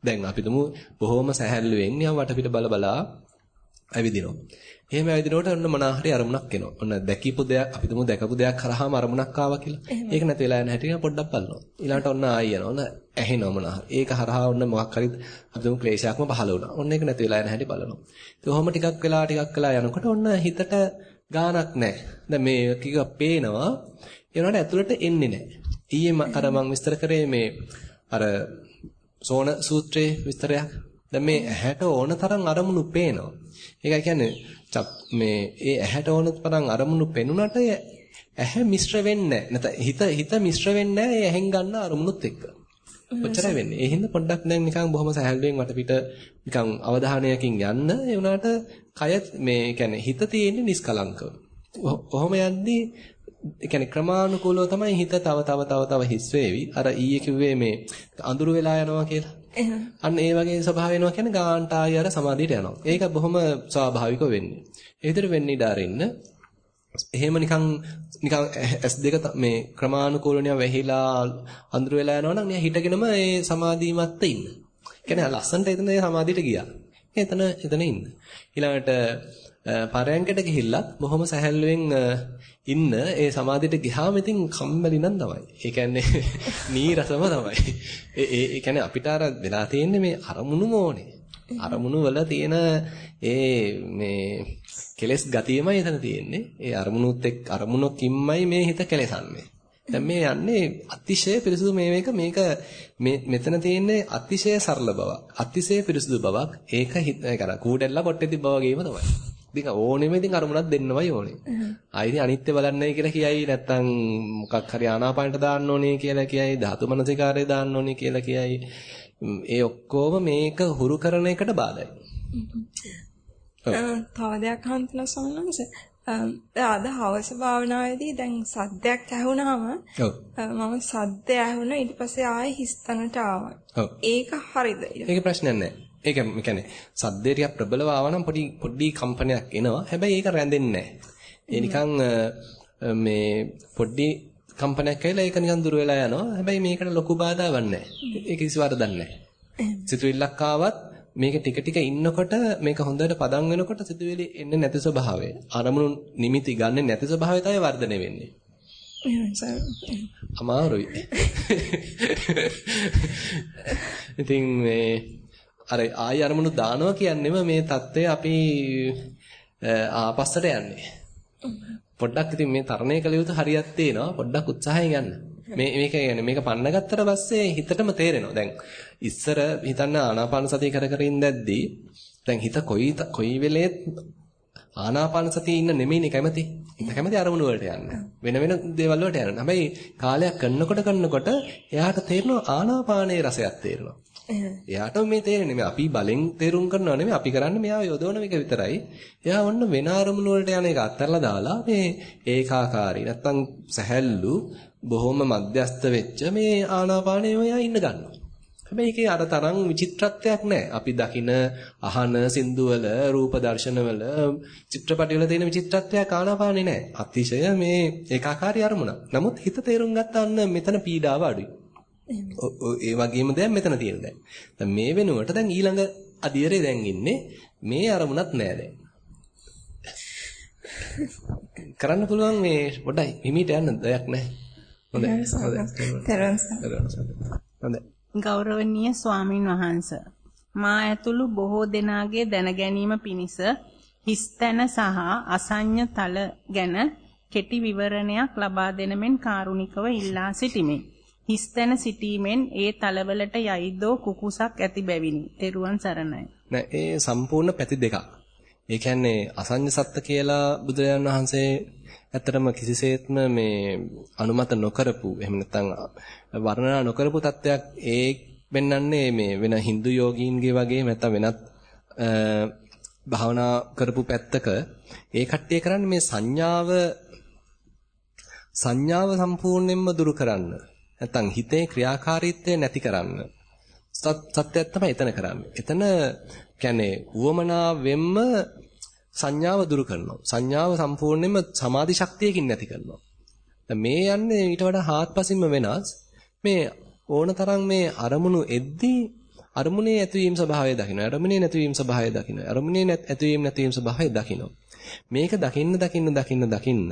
දැන් අපි තුමු බොහොම සැහැල්ලුවෙන් යම් වටපිට බල බලා ඇවිදිනවා. එහෙම ඇවිදිනකොට ඔන්න මොනාහරි අරමුණක් එනවා. ඔන්න දැකීපු දෙයක් අපි තුමු දැකපු දෙයක් කරාම අරමුණක් ආවා කියලා. ඒක නැති වෙලා යන හැටි පොඩ්ඩක් බලනවා. ඊළඟට ඔන්න ආයෙ යනවා. ඔන්න ඇහෙනවා මොනාහරි. ඒක හරහා ඔන්න මොකක් හරි අපි තුමු ක්ලේශයක්ම පහළ වුණා. ඔන්න ඒක නැති වෙලා යන හැටි බලනවා. ඉතින් ඔහොම ටිකක් වෙලා ටිකක් වෙලා යනකොට ඔන්න හිතට ගානක් නැහැ. දැන් මේ ටික පේනවා. ඒ වුණාට ඇතුළට එන්නේ නැහැ. ඊයේ අර මම විස්තර කරේ මේ අර සෝන සූත්‍රයේ විස්තරයක්. දැන් මේ ඇහැට ඕන තරම් අරමුණු පේනවා. ඒකයි කියන්නේ මේ ඒ ඇහැට ඕන තරම් අරමුණු පෙනුනට ඇහැ මිශ්‍ර වෙන්නේ නැහැ. හිත හිත මිශ්‍ර වෙන්නේ නැහැ ඇහෙන් ගන්න අරමුණුත් එක්ක. ඔච්චරයි වෙන්නේ. ඒ හින්දා පොඩ්ඩක් දැන් නිකන් බොහොම සහැල්ලුවෙන් වටපිට නිකන් අවධානයකින් යන්න ඒ වුණාට කය මේ කියන්නේ හිත තියෙන්නේ නිස්කලංකව. කොහොම යද්දී ඒ කියන්නේ ක්‍රමානුකූලව තමයි හිත තව තව තව තව හිස් වේවි. අර ඊයේ කිව්වේ මේ අඳුරු වෙලා යනවා කියලා. අන්න ඒ වගේ ස්වභාව වෙනවා කියන්නේ ගාන්ට ආය අර සමාධියට යනවා. ඒක බොහොම ස්වාභාවික වෙන්නේ. ඒ විතර වෙන්න ඉඩ අරින්න. එහෙම නිකන් නිකන් S2 මේ ක්‍රමානුකූලව වැහිලා අඳුර වෙලා යනවා නම් හිටගෙනම ඒ සමාධිමත්ත ඉන්න. කියන්නේ ලස්සනට එතන ඒ සමාධියට ගියා. එතන එතන ඉන්න. ඊළඟට පරයන්කට ගිහිල්ලත් බොහොම සැහැල්ලුවෙන් ඉන්න ඒ සමාධියට ගියාම ඉතින් කම්මැලි නම් තමයි. ඒ කියන්නේ නීරසම තමයි. ඒ ඒ කියන්නේ අපිට අර වෙලා තියෙන්නේ මේ අරමුණුම ඕනේ. අරමුණු වල තියෙන ඒ මේ කෙලස් ගතියමයි එතන තියෙන්නේ. ඒ අරමුණුත් එක්ක අරමුණකින්මයි මේ හිත කෙලසන්නේ. දැන් මේ යන්නේ අතිශය පිරිසුදු මේක මේක මෙතන තියෙන්නේ අතිශය සරල බවක්. අතිශය පිරිසුදු බවක්. ඒක හිත කර කූඩැල්ල කොට්ටේ තිබ්බා වගේම තමයි. ඉතින් ඕනෙම ඉතින් අරමුණක් දෙන්නමයි ඕනේ. ආයි ඉතින් අනිත්‍ය බලන්නයි කියලා කියයි නැත්තම් මොකක් හරි ආනාපානට දාන්න ඕනේ කියලා කියයි ධාතු මනසිකාරය දාන්න ඕනේ කියලා කියයි. ඒ ඔක්කොම මේක හුරු කරන එකට බාධායි. තව දෙයක් අහන්න සමහරවිට අද හවස භාවනාවේදී දැන් සද්දයක් ඇහුණාම මම සද්ද ඇහුණා ඊට පස්සේ ආයෙ හිස්තැනට ආවා. ඒක හරිද? ඒක ප්‍රශ්නයක් නෑ. ඒක කියන්නේ සද්දේ ටිකක් ප්‍රබලව ආවනම් පොඩි පොඩි කම්පනයක් එනවා. හැබැයි ඒක රැඳෙන්නේ නෑ. ඒ නිකන් මේ පොඩි කම්පනයක් ඇවිල්ලා ඒක නිකන් දුර වෙලා යනවා. හැබැයි මේකට ලොකු බාධාවක් නෑ. ඒක කිසි වරදක් නෑ. සිතුවිල්ලක් ආවත් මේක ටික ටික ඉන්නකොට මේක හොඳට පදම් වෙනකොට සිතුවිලි එන්නේ නැති ස්වභාවය. අරමුණු නිමිති ගන්න නැති ස්වභාවය තමයි වර්ධනය වෙන්නේ. අමාරුයි. ඉතින් මේ අර ආයි අරමුණු දානවා කියන්නේම මේ தත්ත්වය අපි ආපස්සට යන්නේ. පොඩ්ඩක් ඉතින් මේ තරණය කළ යුතු හරියක් තියෙනවා. පොඩ්ඩක් උත්සාහයෙන් යන්න. මේ මේක කියන්නේ මේක පන්න ගත්තට පස්සේ හිතටම තේරෙනවා. දැන් ඉස්සර හිතන්න ආනාපාන සතිය කර කර ඉඳද්දී දැන් හිත කොයි කොයි වෙලේත් ආනාපාන සතියේ ඉන්න නෙමෙයිනේ කැමති. හිත කැමති අරමුණු වලට යන්න. වෙන වෙන දේවල් වලට යන්න. හැබැයි කාලයක් කරනකොට කරනකොට එයාට තේරෙනවා ආනාපානයේ රසයක් තේරෙනවා. එයාට මේ තේරෙන්නේ මේ අපි බලෙන් තේරුම් කරනව නෙමෙයි අපි කරන්නේ මෙයාව යොදවන එක විතරයි. එයා ඔන්න වෙන අරමුණු වලට යන එක අත්හැරලා දාලා මේ ඒකාකාරී නැත්තම් සැහැල්ලු බොහොම මධ්‍යස්ත වෙච්ච මේ ආනාපානයේ ඔයා ඉන්න ගන්නවා. හැබැයි ඒකේ අර තරම් විචිත්‍රත්වයක් නැහැ. අපි දකින අහන සින්දුවල රූප දර්ශනවල චිත්‍රපටිවල තියෙන විචිත්‍රත්වයක් ආනාපානේ නැහැ. අතිශය මේ ඒකාකාරී අරමුණක්. නමුත් හිත තේරුම් ගන්න මෙතන පීඩාව අඩුයි. ඒ වගේම දැන් මෙතන තියෙන දැන්. දැන් මේ වෙනුවට දැන් ඊළඟ අධියරේ දැන් ඉන්නේ මේ අරමුණක් නැහැ දැන්. කරන්න පුළුවන් මේ පොඩ්ඩයි හිමීට යන්න දෙයක් නැහැ. හොඳයි. හොඳයි. ගෞරවනීය ස්වාමින් වහන්ස මා ඇතුළු බොහෝ දෙනාගේ දැනගැනීම පිණිස හිස්තැන සහ අසඤ්ඤ තල ගැන කෙටි විවරණයක් ලබා දෙනමෙන් කාරුණිකව ඉල්ලා සිටිමි. හිස්තැන සිටීමෙන් ඒ තලවලට යයිදෝ කුකුසක් ඇති බැවිනි. තෙරුවන් සරණයි. නෑ ඒ සම්පූර්ණ පැති දෙකක්. ඒ කියන්නේ අසඤ්ඤ සත්ත්‍ය කියලා බුදුරජාණන් වහන්සේ ඇත්තටම කිසිසේත්ම මේ අනුමත නොකරපු එහෙම නැත්නම් වර්ණනා නොකරපු තත්වයක් ඒ වෙන්නන්නේ මේ වෙන Hindu යෝගීන්ගේ වගේ නැත්නම් වෙනත් භාවනා කරපු පැත්තක. ඒ කට්ටිය කරන්නේ මේ සංඥාව සංඥාව සම්පූර්ණයෙන්ම දුරු කරන්න. නැත්නම් හිතේ ක්‍රියාකාරීත්වය නැති කරන්න. සත්‍යයක් තමයි එතන කරන්නේ. එතන කියන්නේ උවමනාවෙන්ම සංඥාව දුරු කරනවා. සංඥාව සම්පූර්ණයෙන්ම සමාධි ශක්තියකින් නැති කරනවා. මේ යන්නේ ඊට වඩා හාත්පසින්ම වෙනස්. මේ ඕනතරම් මේ අරමුණු එද්දී අරමුණේ ඇතිවීම ස්වභාවය දකින්න. අරමුණේ නැතිවීම ස්වභාවය දකින්න. අරමුණේ ඇතිවීම නැතිවීම ස්වභාවය දකින්න. මේක දකින්න දකින්න දකින්න දකින්න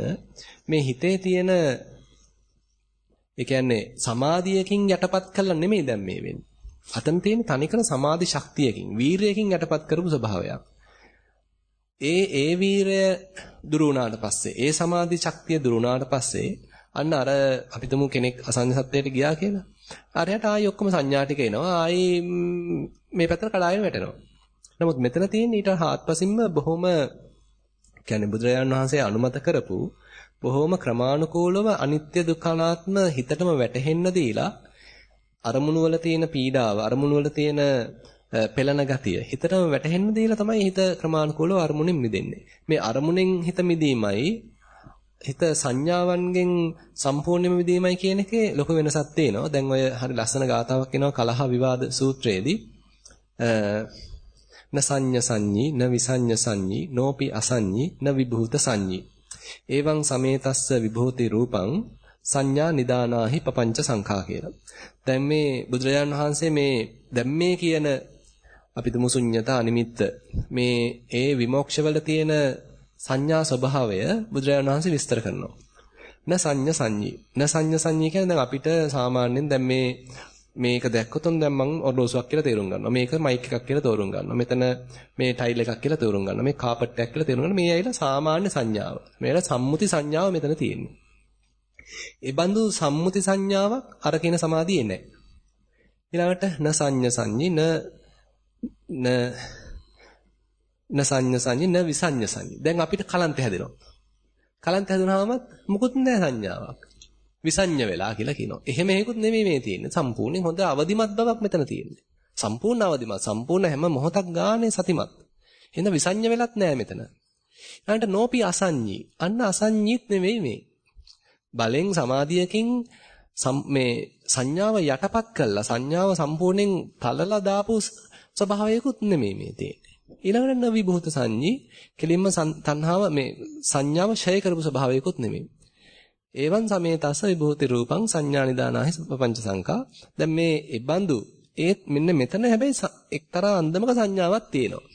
මේ හිතේ තියෙන ඒ කියන්නේ සමාධියකින් යටපත් කළා නෙමෙයි දැන් මේ වෙන්නේ. අතන තියෙන තනිකර සමාධි ශක්තියකින්, වීරයකින් යටපත් කරපු ස්වභාවයක්. ඒ ඒ වීරය දුරු වුණාට පස්සේ ඒ සමාධි ශක්තිය දුරු වුණාට පස්සේ අන්න අර අපි තුමු කෙනෙක් අසංඥ සත්‍යයට ගියා කියලා. අරයට ආයි ඔක්කොම සංඥා ටික එනවා. ආයි මේ පැත්තට කඩාගෙන වැටෙනවා. නමුත් මෙතන තියෙන ඊට හාත්පසින්ම බොහොම කියන්නේ බුදුරජාණන් වහන්සේ අනුමත කරපු බොහොම ක්‍රමානුකූලව අනිත්‍ය දුක්ඛනාත්ම හිතටම වැටහෙන්න දීලා අරමුණු වල තියෙන පීඩාව අරමුණු වල තියෙන පෙළන ගතිය හිතටම වැටහෙන්න දීලා තමයි හිත ක්‍රමානුකූලව අරමුණෙන් මිදෙන්නේ. මේ අරමුණෙන් හිත මිදීමයි හිත සංඥාවන්ගෙන් සම්පූර්ණයෙන්ම මිදීමයි කියන එකේ ලොකු වෙනසක් තියෙනවා. දැන් ඔය හරි ලස්සන ගාතාවක් එනවා කලහ විවාද සූත්‍රයේදී න සංඤ සංඤී න විසඤ්ඤ සංඤී නෝපි අසංඤී න විභූත සංඤී එවං සමේතස්ස විභූති රූපං සංඥා නිදානාහි පపంచ සංඛා කියලා. දැන් මේ බුදුරජාණන් වහන්සේ මේ දැන් මේ කියන අපි තුමු ශුන්්‍යතා නිමිත්ත මේ ඒ විමෝක්ෂවල තියෙන සංඥා ස්වභාවය බුදුරජාණන් වහන්සේ විස්තර කරනවා. න සංඤ සංඤී. න සංඤ සංඤී කියන්නේ දැන් අපිට සාමාන්‍යයෙන් දැන් මේ මේක දැක්කොත් දැන් මම ඔරලෝසුවක් කියලා තේරුම් ගන්නවා. මේක මයික් එකක් කියලා තේරුම් ගන්නවා. මෙතන මේ ටයිල් එකක් කියලා තේරුම් ගන්නවා. මේ කාපට් එකක් කියලා තේරුම් ගන්නවා. මේ ඇයිලා සාමාන්‍ය සංඥාව. මේලා සම්මුති සංඥාව මෙතන තියෙන්නේ. ඒ බඳු සම්මුති සංඥාවක් අර කියන සමාධියේ නැහැ. ඊළඟට න සංඤ සංඤී න න න සංඤ සංඤී න විසඤ්ඤ සංඤී. දැන් අපිට කලන්ත හැදෙනවා. කලන්ත හැදුනහම මුකුත් නැහැ සංඥාවක්. විසඤ්ඤ වෙලා කියලා කියනවා. එහෙම හේකුත් නෙමෙයි මේ තියෙන්නේ. සම්පූර්ණයෙන් හොඳ අවදිමත් බවක් මෙතන තියෙන්නේ. සම්පූර්ණ අවදිමත්. සම්පූර්ණ හැම මොහොතක් ගානේ සතිමත්. එහෙනම් විසඤ්ඤ වෙලත් නෑ මෙතන. ඊළඟට නෝපි අසඤ්ඤී. අන්න අසඤ්ඤීත් නෙවෙයි මේ. බලෙන් සමාධියකින් මේ සංඥාව යටපත් කළා සංඥාව සම්පූර්ණයෙන් තලලා දාපු ස්වභාවයකුත් නෙමෙයි මේ තියෙන්නේ. ඊළඟට නවිභූත සංඤී කෙලින්ම තණ්හාව මේ සංඥාව ඡය කරපු ස්වභාවයකුත් නෙමෙයි. ඒවන් සමේතස විභූති රූපං සංඥා නිදානාහි පංච සංකා. දැන් මේ ඉබඳු ඒත් මෙන්න මෙතන හැබැයි එක්තරා අන්දමක සංඥාවක් තියෙනවා.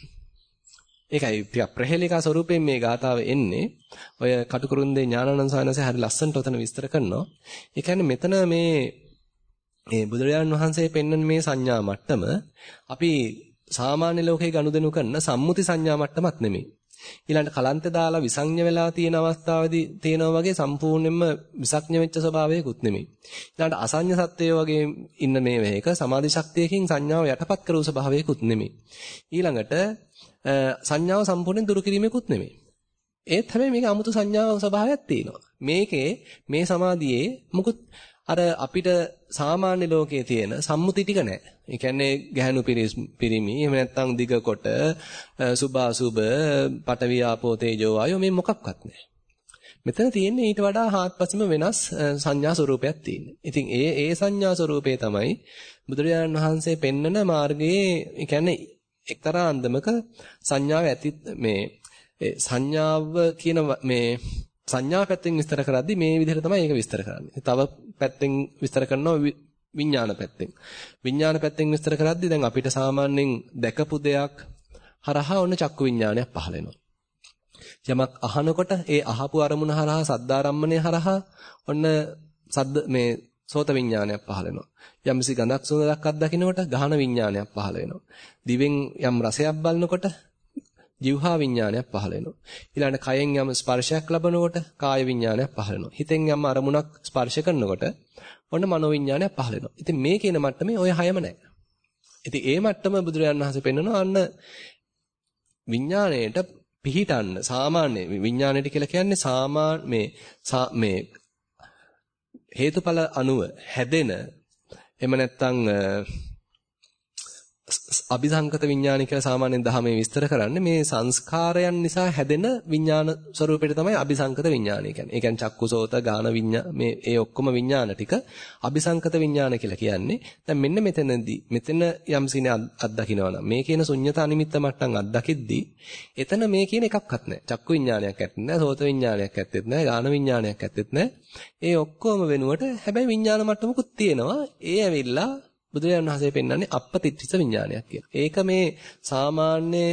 ඒකයි ටිකක් ප්‍රහේලිකා ස්වරූපයෙන් මේ ගාතාව එන්නේ. ඔය කටුකුරුන්දේ ඥානানন্দ සානසේ හරි ලස්සනට උතන විස්තර කරනවා. ඒ කියන්නේ මෙතන මේ මේ බුදුරජාණන් වහන්සේ පෙන්වන මේ සංඥා මට්ටම අපි සාමාන්‍ය ලෝකේ ගනුදෙනු කරන සම්මුති සංඥා මට්ටමක් නෙමෙයි. ඊළඟට කලන්ත දාලා විසඤ්ඤ වෙලා තියෙන අවස්ථාවේදී තේනවා වගේ සම්පූර්ණයෙන්ම විසඤ්ඤ වෙච්ච ස්වභාවයකුත් නෙමෙයි. ඊළඟට අසඤ්ඤ සත්‍යය වගේ ඉන්න මේ වේක සමාධි ශක්තියකින් සංඥාව යටපත් කරූ ස්වභාවයකුත් නෙමෙයි. ඊළඟට සංඥාව සම්පූර්ණයෙන් දුරු කිරීමකුත් නෙමෙයි. ඒත් හැබැයි මේක 아무තු සංඥාව ස්වභාවයක් තියෙනවා. මේකේ මේ සමාධියේ මුකුත් අර අපිට සාමාන්‍ය ලෝකයේ තියෙන සම්මුති ටික නැහැ. ඒ කියන්නේ ගැහණු පිරිමි, එහෙම නැත්නම් දිග කොට, සුභාසුභ, පඨවි ආපෝ තේජෝ වායෝ මේ මොකක්වත් නැහැ. මෙතන තියෙන්නේ ඊට වඩා හාත්පසම වෙනස් සංඥා ස්වරූපයක් තියෙන්නේ. ඉතින් ඒ ඒ සංඥා ස්වරූපේ තමයි බුදුරජාණන් වහන්සේ පෙන්නන මාර්ගයේ ඒ කියන්නේ එක්තරා අන්දමක සංඥාව ඇති මේ සංඥාව කියන මේ සංඥා පැත්තෙන් විස්තර කරද්දි මේ විදිහට තමයි ඒක විස්තර කරන්නේ. තව පැත්තෙන් විස්තර කරනවා විඥාන පැත්තෙන්. විඥාන පැත්තෙන් විස්තර කරද්දි දැන් අපිට සාමාන්‍යයෙන් දැකපු දෙයක් හරහා ඔන්න චක්කු විඥානයක් පහළ වෙනවා. යමක් අහනකොට ඒ අහපු අරමුණ හරහා සද්දාරම්මණය හරහා ඔන්න සද්ද මේ සෝත විඥානයක් පහළ වෙනවා. යම්සි ගඳක් සුවඳක් අත්දකින්නකොට ගහන විඥානයක් පහළ වෙනවා. දිවෙන් යම් රසයක් බලනකොට ජීවහා විඥානයක් පහළ වෙනවා. ඊළඟට කයෙන් යම් ස්පර්ශයක් ලබනකොට කාය විඥානයක් පහළ වෙනවා. හිතෙන් යම් අරමුණක් ස්පර්ශ කරනකොට ඔන්න මනෝ විඥානයක් පහළ වෙනවා. ඉතින් මේ කියන මට්ටමේ ඔය හයම නැහැ. ඉතින් ඒ මට්ටම බුදුරජාණන් වහන්සේ පෙන්වනවා අන්න විඥාණයට පිහිටන්න සාමාන්‍ය විඥාණයට කියලා කියන්නේ සාමාන්‍ය මේ මේ හේතුඵල අනුව හැදෙන එහෙම නැත්නම් අபிසංකත විඥාන කියලා සාමාන්‍යයෙන් දහමේ විස්තර කරන්නේ මේ සංස්කාරයන් නිසා හැදෙන විඥාන ස්වરૂපෙට තමයි අபிසංකත විඥානය කියන්නේ. ඒ කියන්නේ චක්කුසෝත ගාන විඥා මේ ඒ ඔක්කොම විඥාන ටික අபிසංකත විඥාන කියලා කියන්නේ. දැන් මෙන්න මෙතනදී මෙතන යම් සිනේ අත්දකින්නවා නම් මේ කියන ශුන්්‍යතා නිමිත්ත මට්ටම් අත්දකිද්දී එතන මේ කියන එකක්වත් නැහැ. චක්කු විඥානයක් ඇත්තෙත් නැහැ, සෝත විඥානයක් ඇත්තෙත් නැහැ, ගාන විඥානයක් ඇත්තෙත් නැහැ. ඒ ඔක්කොම වෙනුවට හැබැයි විඥාන මට්ටමකුත් තියෙනවා. ඒ ඇවිල්ලා බුදුරජාණන් වහන්සේ පෙන්වන්නේ අපපතිත්‍රිස විඥානයක් කියලා. ඒක මේ සාමාන්‍ය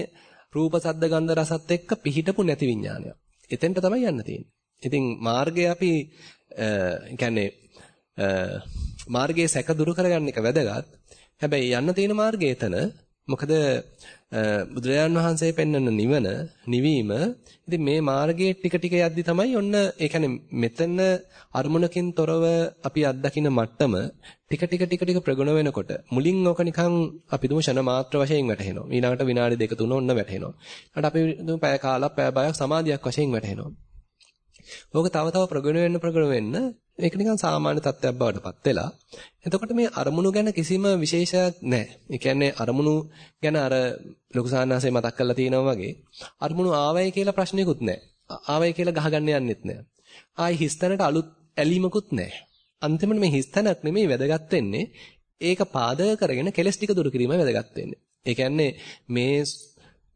රූප සද්ද ගන්ධ රසත් එක්ක පිහිටපු නැති විඥානයක්. එතෙන්ට තමයි යන්න තියෙන්නේ. ඉතින් මාර්ගය අපි කියන්නේ මාර්ගයේ සැක දුරු කරගන්න එක වැදගත්. හැබැයි යන්න තියෙන මාර්ගය එතන. මොකද බුදුරජාන් වහන්සේ පෙන්වන නිවන නිවීම ඉතින් මේ මාර්ගයේ ටික ටික යද්දි තමයි ඔන්න ඒ කියන්නේ මෙතන අරමුණකින් තොරව අපි අත්දකින මට්ටම ටික ටික ටික ටික ප්‍රගුණ වෙනකොට මුලින් ඕක නිකන් අපි දුමු ෂණ මාත්‍ර වශයෙන් වැටහෙනවා. ඊළඟට විනාඩි දෙක තුන ඔන්න වැටහෙනවා. ඊට අපි දුමු පැය කාලක් පැය බයක් සමාධියක් වශයෙන් වැටහෙනවා. ඕක තව තව ප්‍රගුණ වෙන්න ප්‍රගුණ වෙන්න ඒක නිකන් සාමාන්‍ය තත්ත්වයක් බවට පත් වෙලා. එතකොට මේ අරමුණු ගැන කිසිම විශේෂයක් නැහැ. ඒ කියන්නේ අරමුණු ගැන අර ලොකු සාන්නාසේ මතක් කරලා තියෙනවා වගේ අරමුණු ආවයි කියලා ප්‍රශ්නයකුත් නැහැ. ආවයි කියලා ගහගන්න යන්නෙත් නැහැ. ආයි හිස්තැනට අලුත් ඇලීමකුත් නැහැ. අන්තිමට මේ හිස්තැනක් නෙමෙයි වැදගත් වෙන්නේ ඒක පාදක කරගෙන කෙලස් ටික දුරු කිරීමයි වැදගත් වෙන්නේ. ඒ කියන්නේ මේ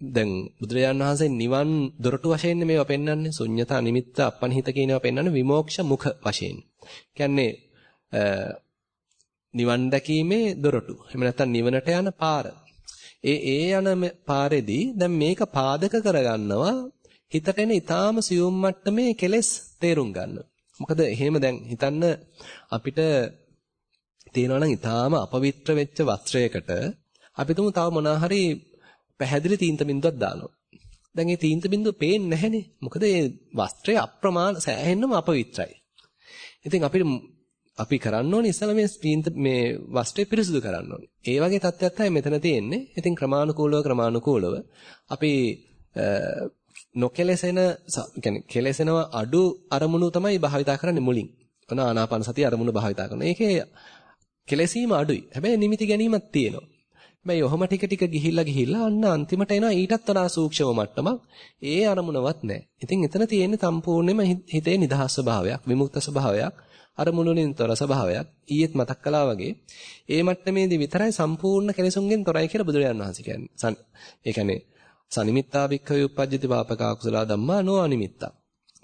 දැන් බුදුරජාණන් වහන්සේ නිවන් දොරටු වශයෙන් මේවා පෙන්වන්නේ ශුන්්‍යතා නිමිත්ත අපනිහිත කියනවා පෙන්වන්නේ විමෝක්ෂ මුඛ වශයෙන්. කියන්නේ නිවන් දැකීමේ දොරටු. එහෙම නැත්නම් නිවනට යන පාර. ඒ ඒ යන පාරේදී දැන් මේක පාදක කරගන්නවා හිතට එන ඊටාම සියුම් මට්ටමේ කෙලෙස් තේරුම් ගන්න. මොකද එහෙම දැන් හිතන්න අපිට තේනවා නම් ඊටාම අපවිත්‍ර වෙච්ච වස්ත්‍රයකට අපි තුමු තව මොනා හරි පැහැදිලි තීන්ත බින්දුවක් දානවා. දැන් මේ තීන්ත බින්දුව පේන්නේ නැහනේ. මොකද මේ වස්ත්‍රය අප්‍රමාණ සෑහෙන්නම අපවිත්‍රයි. ඉතින් අපිට අපි කරන්න ඕනේ ඉස්සලා මේ ස්ක්‍රීන් මේ වස්ත්‍රය පිරිසිදු කරන්න ඕනේ. ඒ වගේ තත්ත්වයක් තමයි මෙතන තියෙන්නේ. ඉතින් ක්‍රමානුකූලව ක්‍රමානුකූලව අපි නොකෙලසෙන කියන්නේ කෙලසෙනව අඩු අරමුණු තමයි භාවිතා කරන්නේ මුලින්. ඔන ආනාපාන සතිය අරමුණු භාවිතා කරනවා. ඒකේ කෙලසීම අඩුයි. හැබැයි නිමිති ගැනීමක් තියෙනවා. හැබැයි ඔහොම ටික ටික ගිහිල්ලා ගිහිල්ලා අන්න අන්තිමට එනවා ඊටත් වඩා සූක්ෂම මට්ටමක්. ඒ අරමුණවත් නැහැ. ඉතින් එතන තියෙන්නේ සම්පූර්ණයෙන්ම හිතේ නිදහස් ස්වභාවයක්, විමුක්ත ස්වභාවයක්, අරමුණුලින් තොර ස්වභාවයක්. ඊයේත් මතක් කළා වගේ ඒ මට්ටමේදී විතරයි සම්පූර්ණ කෙලෙසුන්ගෙන් තොරයි කියලා බුදුරජාණන් වහන්සේ කියන්නේ. ඒ කියන්නේ සනිමිත්තා වික්ඛවේ උපජ්ජති පාපක අකුසල ධම්මා නෝ අනිමිත්තා.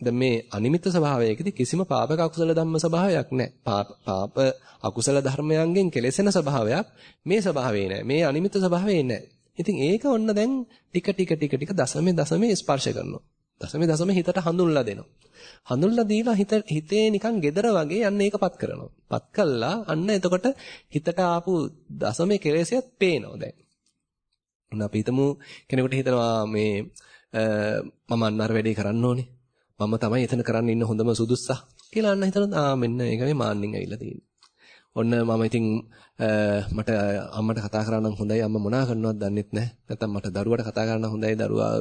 දැන් මේ අනිමිත්ත ස්වභාවයකදී කිසිම පාපක අකුසල ධම්ම ස්වභාවයක් නැහැ. පාප අකුසල ධර්මයන්ගෙන් කෙලෙසෙන ස්වභාවයක් මේ ස්වභාවේ නැහැ. මේ අනිමිත්ත ස්වභාවේ නැහැ. ඉතින් ඒක ඔන්න දැන් ටික ටික ටික ටික දසමේ දසමේ ස්පර්ශ කරනවා. දසමේ දසමේ හිතට හඳුන්ලා දෙනවා. හඳුන්ලා දීලා හිත හිතේ නිකන් gedara වගේ යන්න ඒකපත් කරනවා. පත් කළා අන්න එතකොට හිතට ආපු දසමේ කෙලෙසියත් පේනවා දැන්. අපි හිතමු කෙනෙකුට හිතනවා මේ මම අන්න අර වැඩේ කරන්න ඕනේ. මම තමයි එතන කරන්න ඉන්න හොඳම සුදුස්සා කියලා අන්න හිතනවා ආ මෙන්න ඒක මේ මාන්නින් ඇවිල්ලා තියෙන්නේ. ඔන්න මම ඉතින් මට අම්මට කතා කරන්න හොඳයි අම්මා මොනා කරනවද දන්නෙත් නැහැ. නැත්නම් මට දරුවට කතා කරන්න හොඳයි දරුවා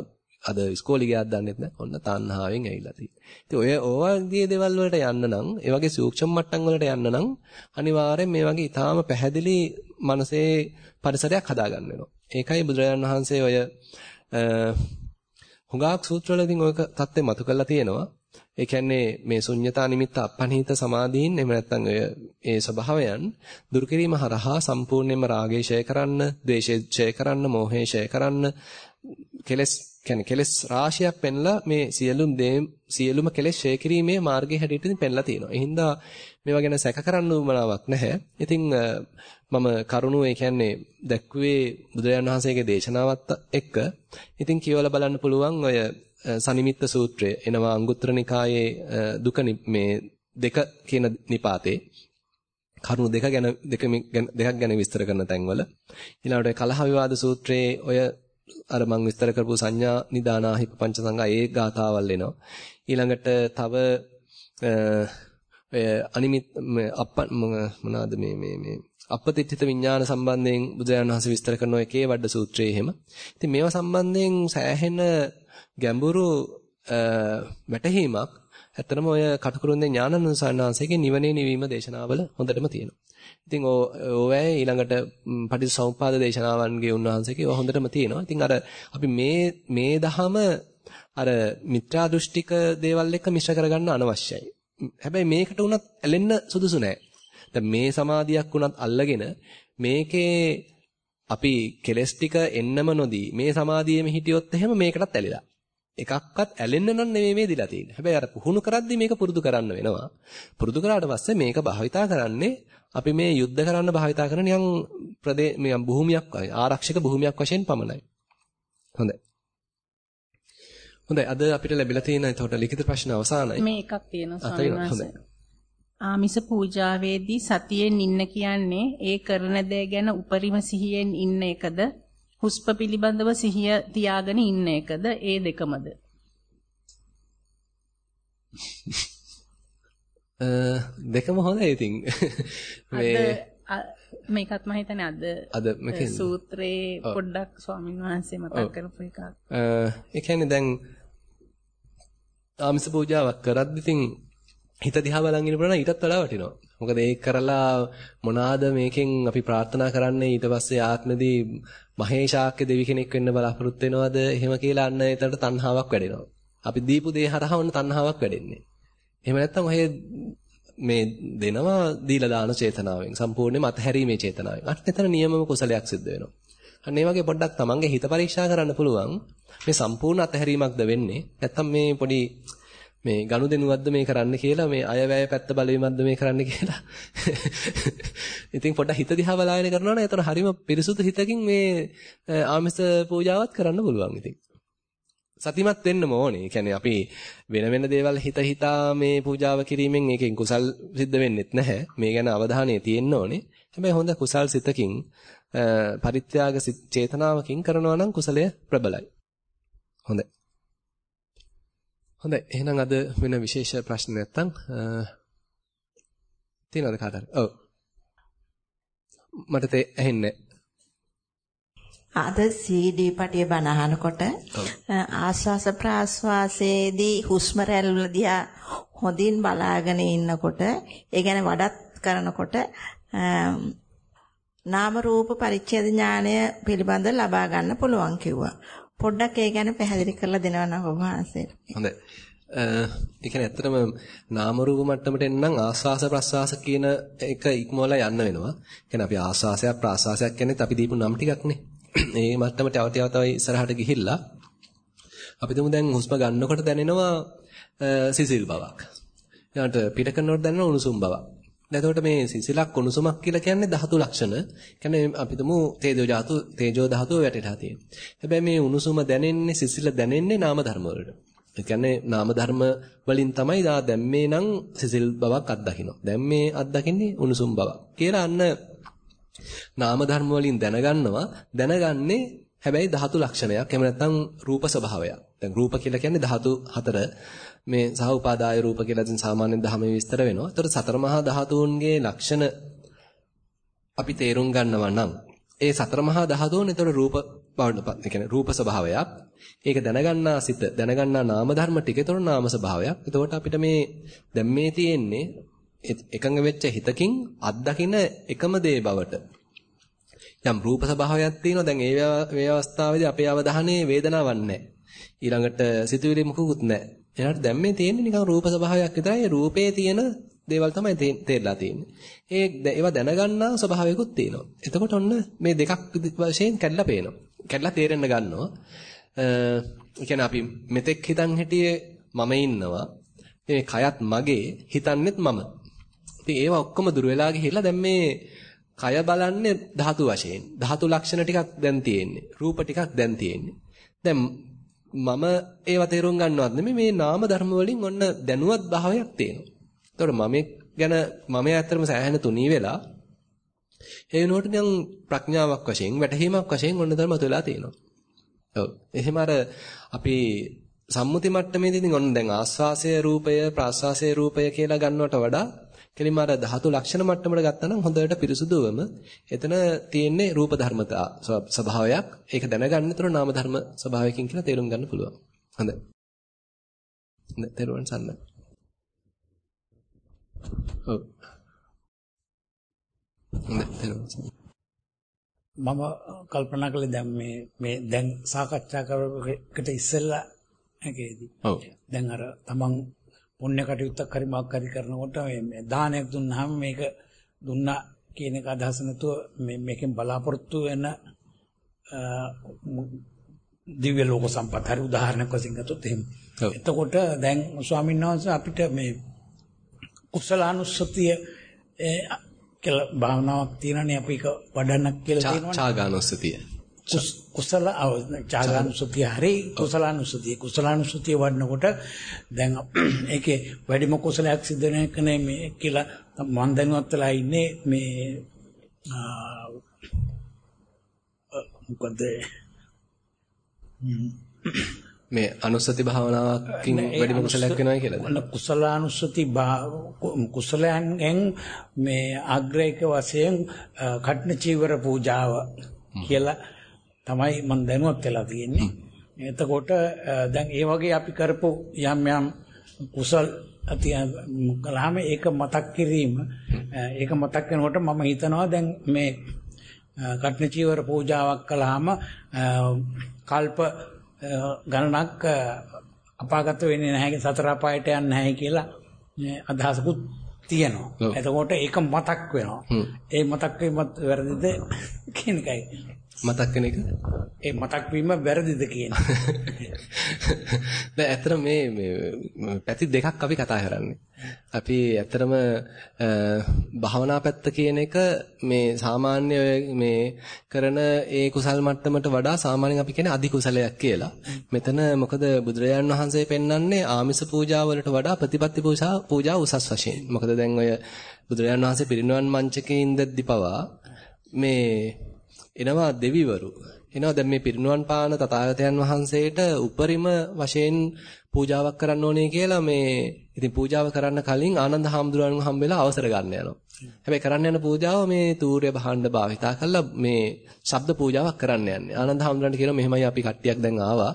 අද ඉස්කෝලේ ගියාද දන්නෙත් නැහැ. ඔන්න තණ්හාවෙන් ඇවිල්ලා තියෙන්නේ. ඉතින් ඔය ඕවාගේ දේවල් වලට යන්න නම්, ඒ වගේ සූක්ෂම මට්ටම් වලට යන්න නම් අනිවාර්යෙන් මේ වගේ ඊටාම පැහැදිලි මනසේ පරිසරයක් හදාගන්න වෙනවා. ඒකයි බුදුරජාණන් වහන්සේ ඔය හුඟක් සූත්‍රවලදී ඔය தත්ත්වය මතු කරලා තියෙනවා. ඒ කියන්නේ මේ ශුන්්‍යතා නිමිත්ත අපනිහිත සමාධීන් එහෙම නැත්නම් ඔය ඒ ස්වභාවයන් දුරු කිරීම හරහා සම්පූර්ණයෙන්ම රාගය ඡය කරන්න, ද්වේෂය ඡය කරන්න, මෝහය ඡය කරන්න, කෙලස් කියන්නේ කෙලස් රාශියක් පෙන්ලා මේ සියලුම දේ සියලුම කෙලස් ඡය කිරීමේ මාර්ගය හැටියට පෙන්ලා තියෙනවා. ඒ හින්දා මේවා ගැන සැක කරන්න උවමනාවක් නැහැ. ඉතින් මම කරුණු ඒ කියන්නේ දැක්ුවේ බුදුරජාණන් වහන්සේගේ දේශනාවත් එක්ක. ඉතින් කියවලා බලන්න පුළුවන් ඔය සනිමිත්ත සූත්‍රය එනවා අංගුත්තර නිකායේ දුක මේ දෙක කියන නිපාතේ. කරුණු දෙක ගැන දෙක දෙකක් ගැන විස්තර කරන තැන්වල. ඊළඟට කලහ විවාද සූත්‍රයේ ඔය අර මම විස්තර කරපු සංඥා නිදානාහි පංච සංඝා ඒ ගාතාවල් එනවා. ඊළඟට තව ඔය අනිමිත් අප මොනවාද මේ මේ මේ අපතිත්ථිත විඥාන සම්බන්ධයෙන් බුදුරජාණන් වහන්සේ විස්තර කරන එකේ වඩ සූත්‍රයේ එහෙම. ඉතින් මේවා සම්බන්ධයෙන් සෑහෙන ගැඹුරු වැටහීමක් ඇත්තටම ඔය කටුකුරුන්ගේ ඥානනුසාරණාංශයේ නිවනේ නිවීම දේශනාවල හොඳටම තියෙනවා. ඉතින් ඕවැය ඊළඟට පටිච්චසමුප්පාද දේශනාවන්ගේ උන්වහන්සේකේ ඔය හොඳටම තියෙනවා. ඉතින් අර අපි මේ මේ දහම අර මිත්‍යා දෘෂ්ටික දේවල් එක්ක මිශ්‍ර කරගන්න අනවශ්‍යයි. හැබැයි මේකට උනත් ඇලෙන්න සුදුසු නෑ. දැන් මේ සමාධියක් උනත් අල්ලගෙන මේකේ අපි කෙලස් ටික එන්නම නොදී මේ සමාධියේම හිටියොත් එහෙම මේකටත් ඇලිලා. එකක්වත් ඇලෙන්න නම් නෙමෙයි මේ දිලා තියෙන්නේ. හැබැයි අර පුහුණු කරද්දි මේක පුරුදු කරන්න වෙනවා. පුරුදු කරාට පස්සේ මේක භාවිතා කරන්නේ අපි මේ යුද්ධ කරන්න භාවිතා කරන නිකන් ප්‍රදේ නිකන් භූමියක් ආරක්ෂක භූමියක් වශයෙන් පමණයි. හොඳයි. හොඳයි. අද අපිට ලැබිලා තියෙන එතකොට ලිඛිත ප්‍රශ්න අවසానයි. මේ එකක් තියෙනවා ස්වාමීන්. ආමිස පූජාවේදී සතියෙන් ඉන්න කියන්නේ ඒ කරන දේ ගැන උපරිම සිහියෙන් ඉන්න එකද? හුස්ප පිළිබඳව සිහිය තියාගෙන ඉන්න එකද? ඒ දෙකමද? දෙකම හොඳයි ඉතින්. මේ මේකත් මම හිතන්නේ අද අද සූත්‍රයේ පොඩ්ඩක් ස්වාමින් වහන්සේ මතක් කරපු එකක්. ඒ කියන්නේ දැන් ආමිස පූජාවක් කරද්දි ඉතින් හිත දිහා බලන් ඉන්න පුළුවන් ඊටත් වඩා වටිනවා. මොකද ඒක කරලා මොනවාද මේකෙන් අපි ප්‍රාර්ථනා කරන්නේ ඊට පස්සේ ආත්මදී මහේශාක්‍ය දෙවි කෙනෙක් වෙන්න බලාපොරොත්තු වෙනවද? එහෙම කියලා අන්න එතනට තණ්හාවක් වැඩෙනවා. අපි දීපු දේ හරහා වන්න තණ්හාවක් වැඩෙන්නේ. එහෙම නැත්නම් ඔය මේ දෙනවා දීලා දාන චේතනාවෙන් සම්පූර්ණයෙන්ම අතහැරීමේ චේතනාවෙන්. අන්න එතන නියමම කුසලයක් සිද්ධ වෙනවා. අන්න ඒ වගේ පොඩ්ඩක් තමන්ගේ හිත පරීක්ෂා කරන්න පුළුවන්. මේ සම්පූර්ණ අතහැරීමක්ද වෙන්නේ? නැත්නම් මේ පොඩි මේ ගනුදෙනුවක්ද මේ කරන්න කියලා මේ අයවැය පැත්ත බලවීමක්ද මේ කරන්න කියලා. ඉතින් පොඩ්ඩක් හිත දිහා බලාගෙන කරනවා නම් එතන හරිම පිරිසුදු හිතකින් මේ ආමිස පූජාවත් කරන්න පුළුවන් ඉතින්. සතිමත් වෙන්නම ඕනේ. ඒ කියන්නේ අපි වෙන වෙන දේවල් හිත හිතා මේ පූජාව කිරීමෙන් ඒකෙන් කුසල් සිද්ධ වෙන්නෙත් නැහැ. මේ ගැන අවධානය තියෙන්න ඕනේ. හැබැයි හොඳ කුසල් සිතකින් පරිත්‍යාග චේතනාවකින් කරනවා නම් කුසලය ප්‍රබලයි. හොඳයි. හොඳයි එහෙනම් අද වෙන විශේෂ ප්‍රශ්න නැත්තම් තියෙනවද කාට හරි? ඔව්. මට තේ ඇහෙන්නේ අද CD පටිය බණ අහනකොට ආස්වාස ප්‍රාස්වාසයේදී හුස්ම රැල්ල දිහා හොඳින් බලාගෙන ඉන්නකොට ඒ කියන්නේ වඩත් කරනකොට නාම රූප පරිච්ඡේද ඥානය පිළිබඳව ලබා ගන්න පුළුවන් කිව්වා. පොඩ්ඩක් ඒ ගැන පැහැදිලි කරලා දෙනවා නම් ඔබ වහන්සේට. හොඳයි. ඒ කියන්නේ ඇත්තටම නාම රූප මට්ටමට එන්නම් ආස්වාස ප්‍රස්වාස කියන එක ඉක්මවලා යන්න වෙනවා. කියන්නේ අපි ආස්වාසයක් ප්‍රාස්වාසයක් කියන්නේ අපි දීපු නම් ටිකක්නේ. ඒ මට්ටමට තව තව තව ඉස්සරහට ගිහිල්ලා අපි තුමු දැන් හුස්ම ගන්නකොට දැනෙනවා සිසිල් බවක්. ඊළඟට පිට කරනකොට දැනෙන උණුසුම් බවක්. එතකොට මේ සිසිලක් උණුසුමක් කියලා කියන්නේ ධාතු ලක්ෂණ. කියන්නේ අපි තුමු තේජෝ ධාතු තේජෝ ධාතුව වැටෙලා තියෙන. හැබැයි මේ උණුසුම දැනෙන්නේ සිසිල දැනෙන්නේ නාම ධර්ම වලට. ඒ කියන්නේ නාම ධර්ම වලින් තමයි දා දැන් මේ නම් සිසිල් බවක් අත්දකින්න. දැන් මේ අත්දකින්නේ උණුසුම් බවක්. කියලා අන්න නාම ධර්ම වලින් දැනගන්නවා. දැනගන්නේ හැබැයි ධාතු ලක්ෂණයක්. එහෙම නැත්නම් රූප ස්වභාවයක්. දැන් රූප කියලා කියන්නේ ධාතු හතර. මේ සහ උපාදාය රූප කියලා ඉතින් සාමාන්‍යයෙන් ධහමේ විස්තර වෙනවා. ඒතර සතර මහා ධාතුන්ගේ ලක්ෂණ අපි තේරුම් ගන්නවා නම් ඒ සතර මහා ධාතුන් ඒතර රූප බවට ඒ කියන්නේ රූප ස්වභාවයක්. ඒක දැනගන්නා සිත දැනගන්නා නාම ධර්ම ටික ඒතර නාම ස්වභාවයක්. එතකොට අපිට මේ දැන් මේ තියෙන්නේ එකඟ වෙච්ච හිතකින් අත්දකින එකම දේ බවට යම් රූප ස්වභාවයක් තියෙනවා දැන් ඒ වේ අවස්ථාවේදී අපේ අවධානයේ වේදනාවක් නැහැ ඊළඟට සිතුවිලි මුකුත් නැහැ එයාට දැන් මේ තියෙන්නේ නිකන් රූප ස්වභාවයක් විතරයි. රූපේ තියෙන දේවල් තමයි තේරලා තියෙන්නේ. ඒ ඒවා දැනගන්නා ස්වභාවයකුත් තියෙනවා. එතකොට ඔන්න මේ දෙකක් වශයෙන් කැඩලා පේනවා. කැඩලා තේරෙන්න ගන්නවා. ඒ කියන්නේ අපි මෙතෙක් හිතන් හිටියේ මම ඉන්නවා. මේ කයත් මගේ හිතන්නෙත් මම. ඉතින් ඒවා ඔක්කොම දුර වෙලා ගිහිල්ලා දැන් මේ කය බලන්නේ ධාතු වශයෙන්. ධාතු ලක්ෂණ ටිකක් දැන් තියෙන්නේ. රූප ටිකක් දැන් තියෙන්නේ. දැන් මම ඒවා තේරුම් ගන්නවත් නෙමෙයි මේ නාම ධර්ම වලින් ඔන්න දැනුවත් භාවයක් තියෙනවා. ඒතකොට මම ගැන මම ඇත්තටම සෑහෙන තුනී වෙලා ඒ වෙනුවට දැන් ප්‍රඥාවක් වශයෙන් වැටහීමක් වශයෙන් ඔන්න ධර්ම තුලා තියෙනවා. ඔව්. එහෙම අර අපි සම්මුති මට්ටමේදී ඉතින් ඔන්න දැන් ආස්වාසය රූපය ප්‍රාස්වාසය රූපය කියලා ගන්නවට වඩා කෙලින්ම අර ධාතු ලක්ෂණ මට්ටමට ගත්තා නම් හොඳට පිරිසුදුවම එතන තියෙන්නේ රූප ධර්මතා ස්වභාවයක්. ඒක දැනගන්නතර නාම ධර්ම ස්වභාවයකින් කියලා තේරුම් ගන්න පුළුවන්. හොඳයි. තේරුවන් සන්න. ඔව්. මම කල්පනා කළේ දැන් මේ මේ දැන් සාකච්ඡා කරකට ඉස්සෙල්ලා එකේදී. ඔව්. දැන් අර තමන් පුණ්‍ය කටයුත්තක් හරි මොකක් හරි කරනකොට මේ දානයක් දුන්නාම මේක දුන්නා කියන එක අදහස නැතුව මේ මේකෙන් බලාපොරොත්තු වෙන දිව්‍ය ලෝක සම්පත් හරි උදාහරණයක් වශයෙන් ගත්තොත් එහෙම. එතකොට දැන් ස්වාමීන් වහන්සේ අපිට මේ කුසලානුස්සතිය කියලා භාවනාවක් තියෙනනේ අපි ඒක වඩන්නක් කියලා තියෙනවනේ. චාගානුස්සතිය. කුසල චාගානුසතිය හරි කුසලානුසතිය. කුසලානුසතිය වඩනකොට දැන් ඒකේ වැඩිම කුසලයක් සිද්ධ වෙනකනේ මේ කියලා මම දැනුවත් වෙලා ඉන්නේ මේ මොකද? මේ අනුස්සති භාවනාවකින් වැඩිම කුසලයක් වෙනවා කියලාද? කුසලානුස්සති කුසලයන්ගෙන් මේ ආග්‍රහික වශයෙන් කට්න චීවර පූජාව කියලා තමයි මම දැනුවත් වෙලා තියෙන්නේ. එතකොට දැන් ඒ වගේ අපි කරපු යම් යම් කුසල් කළාම ඒක මතක් කිරීම ඒක මතක් වෙනකොට මම හිතනවා දැන් මේ කට්න චීවර පූජාවක් කළාම කල්ප ගණනක් අපාගත වෙන්නේ නැහැ සතර අපායට යන්නේ නැහැ කියලා අදහසකුත් තියෙනවා. එතකොට ඒක මතක් වෙනවා. ඒ මතක් වීමත් වැරදිද කියන එකයි. මතක් වෙන එක? ඒ මතක් වීම වැරදිද කියන. නෑ ඇත්තට මේ මේ පැති දෙකක් අපි කතා කරන්නේ. අපි ඇත්තටම භාවනා පැත්ත කියන එක මේ සාමාන්‍ය මේ කරන ඒ කුසල් මට්ටමට වඩා සාමාන්‍යයෙන් අපි කියන්නේ අධි කුසලයක් කියලා. මෙතන මොකද බුදුරජාණන් වහන්සේ පෙන්වන්නේ ආමිස පූජා වලට වඩා ප්‍රතිපත්ති පූජා පූජා උසස් වශයෙන්. මොකද දැන් ඔය බුදුරජාණන් වහන්සේ පිරිනුවන් මංචකේ ඉඳද්දි පවා මේ එනවා දෙවිවරු. එනවා දැන් මේ පිරිනුවන් පාන තථාගතයන් වහන්සේට උපරිම වශයෙන් පූජාවක් කරන්න ඕනේ කියලා මේ ඉතින් පූජාව කරන්න කලින් ආනන්ද හාමුදුරුවන්ව හම්බෙලා අවසර ගන්න යනවා. හැබැයි කරන්න යන පූජාව මේ තූර්ය භාණ්ඩ භාවිතා කරලා මේ ශබ්ද පූජාවක් කරන්න යන්නේ. ආනන්ද හාමුදුරන්ට කියනවා මෙහෙමයි අපි කට්ටියක් දැන් ආවා.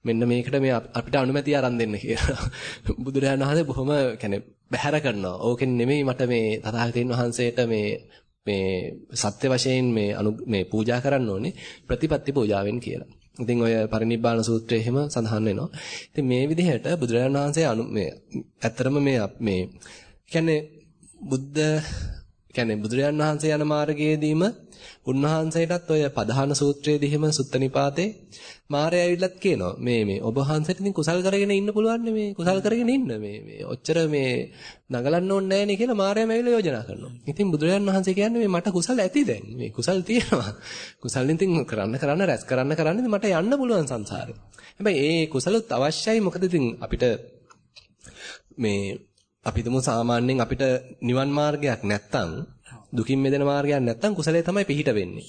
මෙන්න මේකට මේ අපිට අනුමැතිය අරන් දෙන්න කියලා. බුදුරජාණන් වහන්සේ බොහොම يعني බැහැර කරනවා. ඕකෙන් නෙමෙයි මට මේ තථාගතයන් වහන්සේට මේ මේ සත්‍ය වශයෙන් මේ අනු මේ පූජා කරන්න ඕනේ ප්‍රතිපත්ති පූජාවෙන් කියලා. ඉතින් ඔය පරිනිබ්බාන සූත්‍රයේ එහෙම සඳහන් වෙනවා. ඉතින් මේ විදිහට බුදුරජාණන් වහන්සේ අනු මේ ඇත්තරම මේ මේ කියන්නේ බුද්ධ කියන්නේ බුදුරජාණන් වහන්සේ යන මාර්ගයේදීම උන්වහන්සේටත් ඔය පධාන සූත්‍රයේදී එහෙම සුත්තනිපාතේ මාරය ඇවිල්ලත් කියනවා මේ මේ ඔබ වහන්සේට ඉතින් කුසල් කරගෙන ඉන්න පුළුවන් මේ කුසල් කරගෙන ඉන්න මේ මේ ඔච්චර මේ නගලන්න ඕනේ නැහැ නේ කියලා මාරයම ඇවිල්ලා යෝජනා කරනවා. ඉතින් බුදුරජාණන් වහන්සේ කියන්නේ මේ මට කුසල් ඇති දැන්. මේ කුසල් තියෙනවා. කුසල් ඉතින් කරන්න කරන්න රැස් කරන්න කරන්න මට යන්න පුළුවන් සංසාරේ. හැබැයි ඒ කුසලොත් අවශ්‍යයි මොකද ඉතින් අපිට මේ අපි තුමු සාමාන්‍යයෙන් අපිට නිවන් මාර්ගයක් නැත්තම් දුකින් මිදෙන මාර්ගයක් නැත්තම් කුසලයේ තමයි පිහිට වෙන්නේ.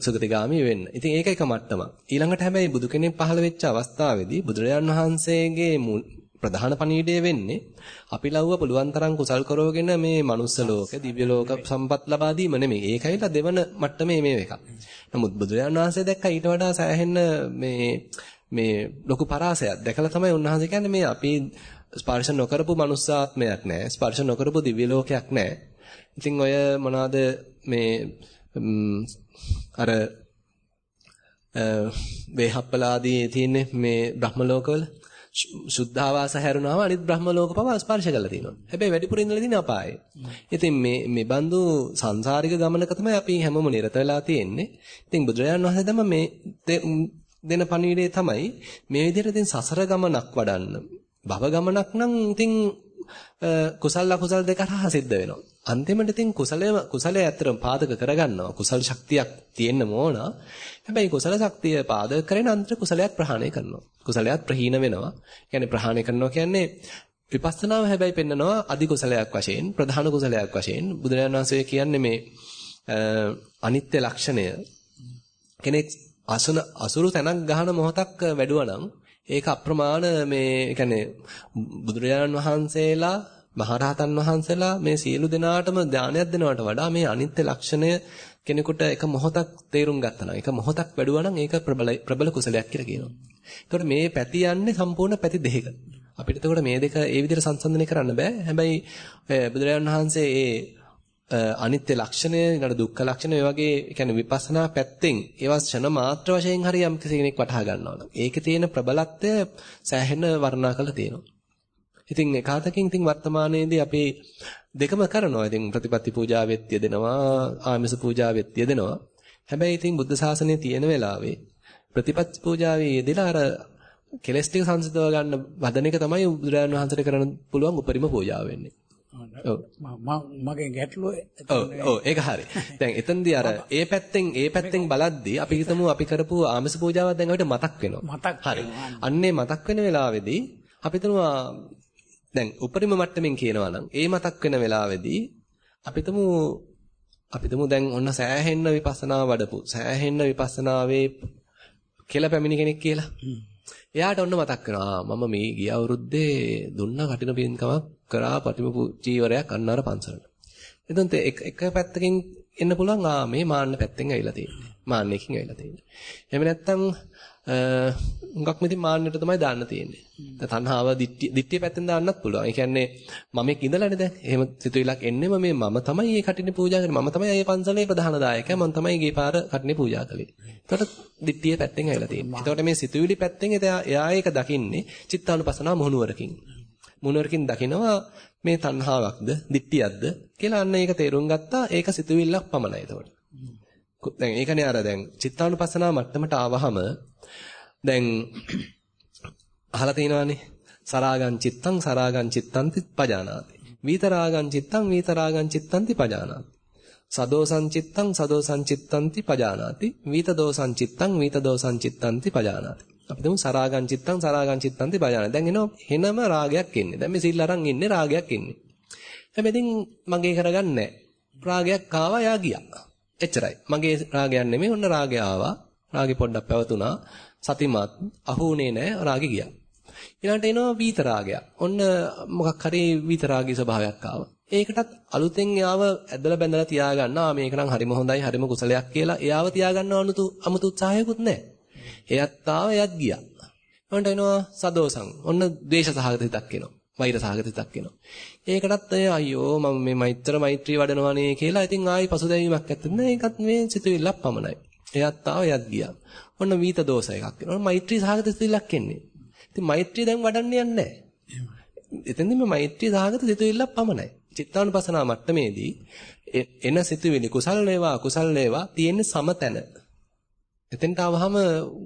සුගතිගාමී වෙන්න. ඉතින් ඒක එක මට්ටමක්. ඊළඟට හැබැයි බුදු කෙනෙක් පහළ වෙච්ච අවස්ථාවේදී බුදුරජාන් වහන්සේගේ ප්‍රධාන පණිවිඩය වෙන්නේ අපි ලව්ව පුළුවන් තරම් කුසල් කරවගෙන මේ මනුස්ස ලෝක, දිව්‍ය ලෝක සම්පත් ලබා දීම නෙමෙයි. ඒකයිලා දෙවන මට්ටමේ මේ එක. නමුත් බුදුරජාන් වහන්සේ දැක්ක ඊට වඩා සෑහෙන්න මේ මේ ලොකු පරාසයක් දැකලා තමයි උන්වහන්සේ කියන්නේ මේ අපි ස්පර්ශ නොකරපු මනුස්සාත්මයක් නැහැ. ස්පර්ශ නොකරපු දිව්‍ය ලෝකයක් නැහැ. ඉතින් ඔය මොනවාද මේ අර වේහප්පලාදී තියෙන්නේ මේ බ්‍රහ්ම ලෝකවල සුද්ධාවාස හැරුණාම අනිත් බ්‍රහ්ම ලෝක පවා ස්පර්ශ කරලා තියෙනවා. හැබැයි වැඩිපුර ඉඳලා තියෙන අපායේ. ඉතින් මේ මේ බඳු සංසාරික ගමනක තමයි අපි හැමෝම නිරත වෙලා තියෙන්නේ. ඉතින් බුදුරජාණන් වහන්සේ තමයි මේ දෙන පණිවිඩය තමයි මේ විදිහට ඉතින් සසර ගමනක් වඩන්න. භව ගමනක් නම් ඉතින් කුසල අකුසල දෙක හරහා සිද්ධ වෙනවා. අන්තිමට ඉතින් කුසලය කුසලය ඇත්තටම පාදක කරගන්නවා. කුසල ශක්තියක් තියෙන්න ඕන. හැබැයි කුසල ශක්තිය පාදක කරගෙන අන්තර කුසලයක් ප්‍රහාණය කරනවා. කුසලයක් ප්‍රහීන වෙනවා. කියන්නේ ප්‍රහාණය කරනවා කියන්නේ විපස්සනාව හැබැයි පෙන්නනවා අධි කුසලයක් වශයෙන් ප්‍රධාන කුසලයක් වශයෙන් බුදුරජාණන් වහන්සේ කියන්නේ මේ අනිත්‍ය ලක්ෂණය කෙනෙක් අසුන අසුරු තැනක් ගහන මොහොතක් වැඩුවා නම් ඒක අප්‍රමාණ මේ කියන්නේ බුදුරජාණන් වහන්සේලා මහරහතන් වහන්සේලා මේ සියලු දෙනාටම ඥානයක් දෙනවට වඩා මේ අනිත්‍ය ලක්ෂණය කෙනෙකුට එක මොහොතක් තේරුම් ගත්තා නම් එක මොහොතක් වැඩුවා නම් ඒක ප්‍රබල ප්‍රබල කුසලයක් කියලා කියනවා. ඒතකොට මේ පැති යන්නේ සම්පූර්ණ පැති දෙකක. අපිට එතකොට මේ දෙක ඒ විදිහට සංසන්දනය කරන්න බෑ. හැබැයි බුදුරජාණන් වහන්සේ ඒ අනිත්‍ය ලක්ෂණය, ඊළඟ දුක්ඛ ලක්ෂණය, ඒ වගේ කියන්නේ විපස්සනා පැත්තෙන් ඒවා ක්ෂණ මාත්‍ර වශයෙන් හරි යම් කෙනෙක් වටහා ගන්නවා නම් ඒකේ තියෙන ප්‍රබලත්වය සෑහෙන වර්ණනා කරලා තියෙනවා. ඉතින් එකාතකින් ඉතින් වර්තමානයේදී අපි දෙකම කරනවා. ඉතින් ප්‍රතිපත්ති පූජාවෙත් යෙදෙනවා, ආමිස පූජාවෙත් යෙදෙනවා. හැබැයි ඉතින් බුද්ධ ශාසනය තියෙන වෙලාවේ ප්‍රතිපත්ති පූජාවේ යෙදලා අර කෙලස් ටික සංසිඳව ගන්න වදන එක තමයි බුදුරජාණන් වහන්සේට කරන්න පුළුවන් උපරිම පූජාව වෙන්නේ. මගේ ගැටලුව ඔව් ඒක හරි. දැන් එතනදී අර ඒ පැත්තෙන් ඒ පැත්තෙන් බලද්දී අපි හිතමු අපි කරපු ආමස පූජාවක් දැන් අපිට මතක් වෙනවා. මතක් හරි. අන්නේ මතක් වෙන වෙලාවේදී අපි හිතනවා දැන් උපරිම මට්ටමින් කියනවා නම් ඒ මතක් වෙන වෙලාවේදී අපිටම අපිටම දැන් ඔන්න සෑහෙන්න විපස්සනා වඩපු සෑහෙන්න විපස්සනාවේ කියලා පැමිණි කෙනෙක් කියලා. එයාට ඔන්න මතක් වෙනවා මම මේ ගිය අවුරුද්දේ දුන්න කටින පින්කමක් කරා පටිම චීවරයක් අන්න අර පන්සලට. එතකොට එක එක පැත්තකින් එන්න පුළුවන් ආ මේ මාන්න පැත්තෙන් ඇවිල්ලා තියෙන්නේ. මාන්නකින් ඇවිල්ලා තියෙන්නේ. එහෙම නැත්නම් හුඟක් මෙතින් මාන්නයට තමයි දාන්න තියෙන්නේ. දැන් තණ්හාව දිට්ඨිය පැත්තෙන් දාන්නත් පුළුවන්. ඒ කියන්නේ මම එක් ඉඳලානේ දැන්. එහෙම සිතුවිලක් එන්නෙම මේ මම තමයි මේ කටිනේ පූජා කරන්නේ. මම තමයි මේ පන්සලේ ප්‍රධාන දායකයා. මම තමයි ගේ පාර කටිනේ පූජා කළේ. එතකොට දිට්ඨිය පැත්තෙන් ඇවිල්ලා තියෙන්නේ. එතකොට මේ සිතුවිලි පැත්තෙන් එයා ඒක දකින්නේ චිත්තානුපසනාව මොහුනුවරකින්. මොහුනුවරකින් දකිනවා මේ තණ්හාවක්ද, දිට්ඨියක්ද කියලා අන්න ඒක තේරුම් ගත්තා. ඒක සිතුවිල්ලක් පමණයි එතකොට. දැන් ඒකනේ අර දැන් චිත්තානුපසනාව මට්ටමට ආවහම දැන් අහලා තියෙනවානේ සරාගං චිත්තං සරාගං චිත්තන්ති පජානාති. විතරාගං චිත්තං විතරාගං චිත්තන්ති පජානාති. සදෝසං චිත්තං සදෝසං චිත්තන්ති පජානාති. විතදෝසං චිත්තං විතදෝසං චිත්තන්ති පජානාති. අපි තුමු සරාගං චිත්තං සරාගං චිත්තන්ති පජානාති. දැන් එනවා හෙනම රාගයක් එන්නේ. දැන් මේ සිල් අරන් ඉන්නේ රාගයක් එන්නේ. හැබැයි ඉතින් මගේ කරගන්නේ රාගයක් ආවා යා ගියා. එච්චරයි. මගේ රාගයක් නෙමෙයි ඔන්න රාගය ආවා. රාගෙ පොඩ්ඩක් පැවතුණා. සතිමත් අහුනේ නැහැ රාගෙ ගියා. ඊළඟට එනවා වීත රාගයක්. ඔන්න මොකක් හරි වීත රාගී ස්වභාවයක් ආවා. ඒකටත් අලුතෙන් යාව ඇදලා බැඳලා තියාගන්නවා මේක නම් හරිම හොඳයි හරිම කුසලයක් කියලා එයාව තියාගන්නව අනුතු අමුතු උත්සාහයකුත් නැහැ. එයත් ආව එයත් ගියා. ඊළඟට එනවා සදෝසං. ඔන්න ද්වේෂ සහගත හිතක් එනවා. වෛර සහගත සිතක් එනවා. ඒකටත් අය අයියෝ මම මේ මෛත්‍ර මෛත්‍රී වඩනවානේ කියලා ඉතින් ආයි පසුතැවීමක් ඇත්තද නෑ. ඒකත් මේ සිතුවිල්ලක් පමණයි. එයත් ආව එයත් ගියා. ඔන්න වීත දෝෂ එකක් එනවා. මෛත්‍රී සහගත සිතුවිල්ලක් එන්නේ. ඉතින් මෛත්‍රිය දැන් වඩන්න යන්නේ නෑ. එතෙන්දී මේ මෛත්‍රී සහගත සිතුවිල්ලක් පමණයි. චිත්තානුපසනාව මට්ටමේදී එන සිතුවිලි කුසල් වේවා අකුසල් වේවා තියෙන්නේ සමතැන. එතෙන්ට ආවහම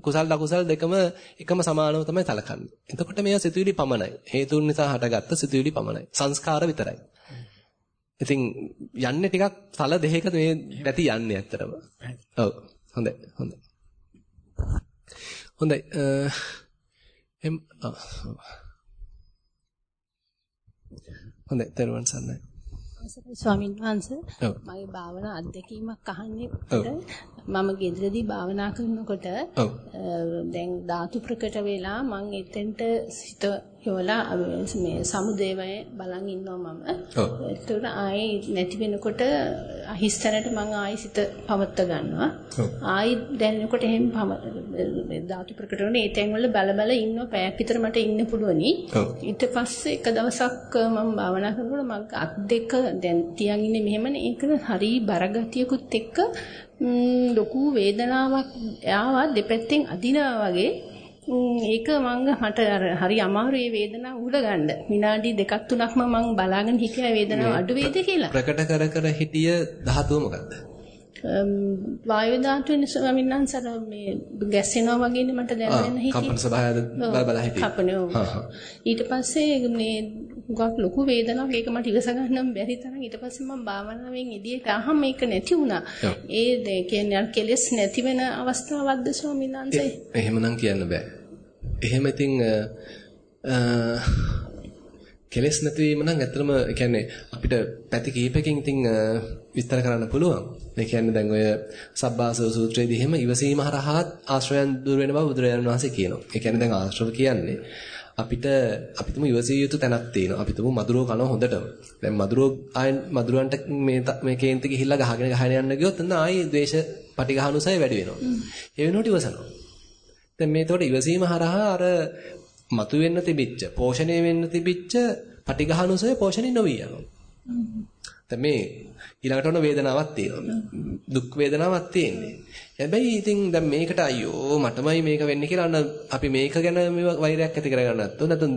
කුසල් අකුසල් දෙකම එකම සමානව තමයි සැලකන්නේ. එතකොට මේවා සිතුවිලි පමණයි. හේතුන් නිසා හටගත්ත සිතුවිලි පමණයි. සංස්කාර විතරයි. ඉතින් යන්නේ ටිකක් තල දෙකක මේ පැති යන්නේ ඇත්තටම. ඔව්. හොඳයි. හොඳයි. හොඳයි. එම් හොඳයි. දරුවන් සන්නයි. ස්වාමීන් වහන්සේ මගේ භාවනා අත්දැකීමක් අහන්නේ මම ගෙදරදී භාවනා කරනකොට දැන් ධාතු ප්‍රකට වෙලා මම එතෙන්ට සිත යොලා මේ සමුදේවය බලන් ඉන්නවා මම. ඒතකොට ආයේ නැති වෙනකොට හිස්තැනට මම ආයි සිත පවත්ත ගන්නවා. ආයි දැනෙනකොට එහෙම ධාතු ප්‍රකට වෙන ඒ තැන් වල බල බල ඉන්නවා පැයක් විතර මට ඉන්න පුළුවනි. ඊට පස්සේ එක දවසක් මම භාවනා කරනකොට මම අත් දෙක දැන් තියන් ඉන්නේ මෙහෙමනේ ඒක හරි බරගතියකුත් එක්ක ලොකු වේදනාවක් ආවා දෙපැත්තෙන් අදිනවා වගේ ඒක මංග මට හරි අමාරු ඒ වේදනාව උඩ ගන්න. විනාඩි දෙකක් තුනක්ම මං බලාගෙන හිටියා වේදනාව අඩු වේද කියලා. ප්‍රකට කර කර හිටිය ධාතුව මොකද්ද? වායු ධාතුවේ ස්වාමීන් වහන්සේ මේ ගැස්සෙනවා වගේනේ මට දැනෙන්න හිතේ. කම්පන ස්වභාවය බල බල හිතේ. කපනවා. ඊට පස්සේ මේ ගොක් ලොකු වේදනාවක් ඒක මට ඉවස ගන්නම් බැරි තරම් ඊට පස්සේ මම භාවනාවෙන් එදියට අහම මේක නැති වුණා. ඒ කියන්නේ කෙලස් නැති වෙන අවස්ථාවක්ද ස්වාමීන් වහන්සේ? එහෙමනම් කියන්න බෑ. එහෙම ඉතින් කෙලස් නැතිවීම නම් ඇත්තටම කියන්නේ අපිට පැති කීපකින් ඉතින් විස්තර කරන්න පුළුවන්. ඒ කියන්නේ දැන් ඔය සබ්බාසව සූත්‍රයේදී එහෙම ඉවසීම හරහා ආශ්‍රයයන් දුර වෙන බව බුදුරජාණන් වහන්සේ කියනවා. ඒ කියන්නේ දැන් ආශ්‍රව කියන්නේ අපිට අපිටම ඉවසිය යුතු තැනක් තියෙනවා. අපිටම මధుරෝ කන හොඳටම. දැන් මధుරෝ ආයන් මధుරවන්ට මේ මේ කේන්ති ගිහිල්ලා ගහගෙන ගහගෙන යන්න ගියොත් එතන ආයේ ද්වේෂ පටිඝානුසය වැඩි වෙනවා. ඒ වෙනුවට ඉවසනවා. දැන් මේ එතකොට ඉවසීම හරහා අර මතුවෙන්න තිබිච්ච, පෝෂණය වෙන්න තිබිච්ච පටිඝානුසය පෝෂණය නොවි යනවා. දැන් මේ ඊළඟට ඔන්න වේදනාවක් තියෙනවා. දුක් වේදනාවක් තියෙන්නේ. හැබැයි ඉතින් දැන් මේකට අයියෝ මටමයි මේක වෙන්නේ කියලා අන්න අපි මේක ගැන මේ වෛරයක් ඇති කරගන්න නැත්තොත් නැත්නම්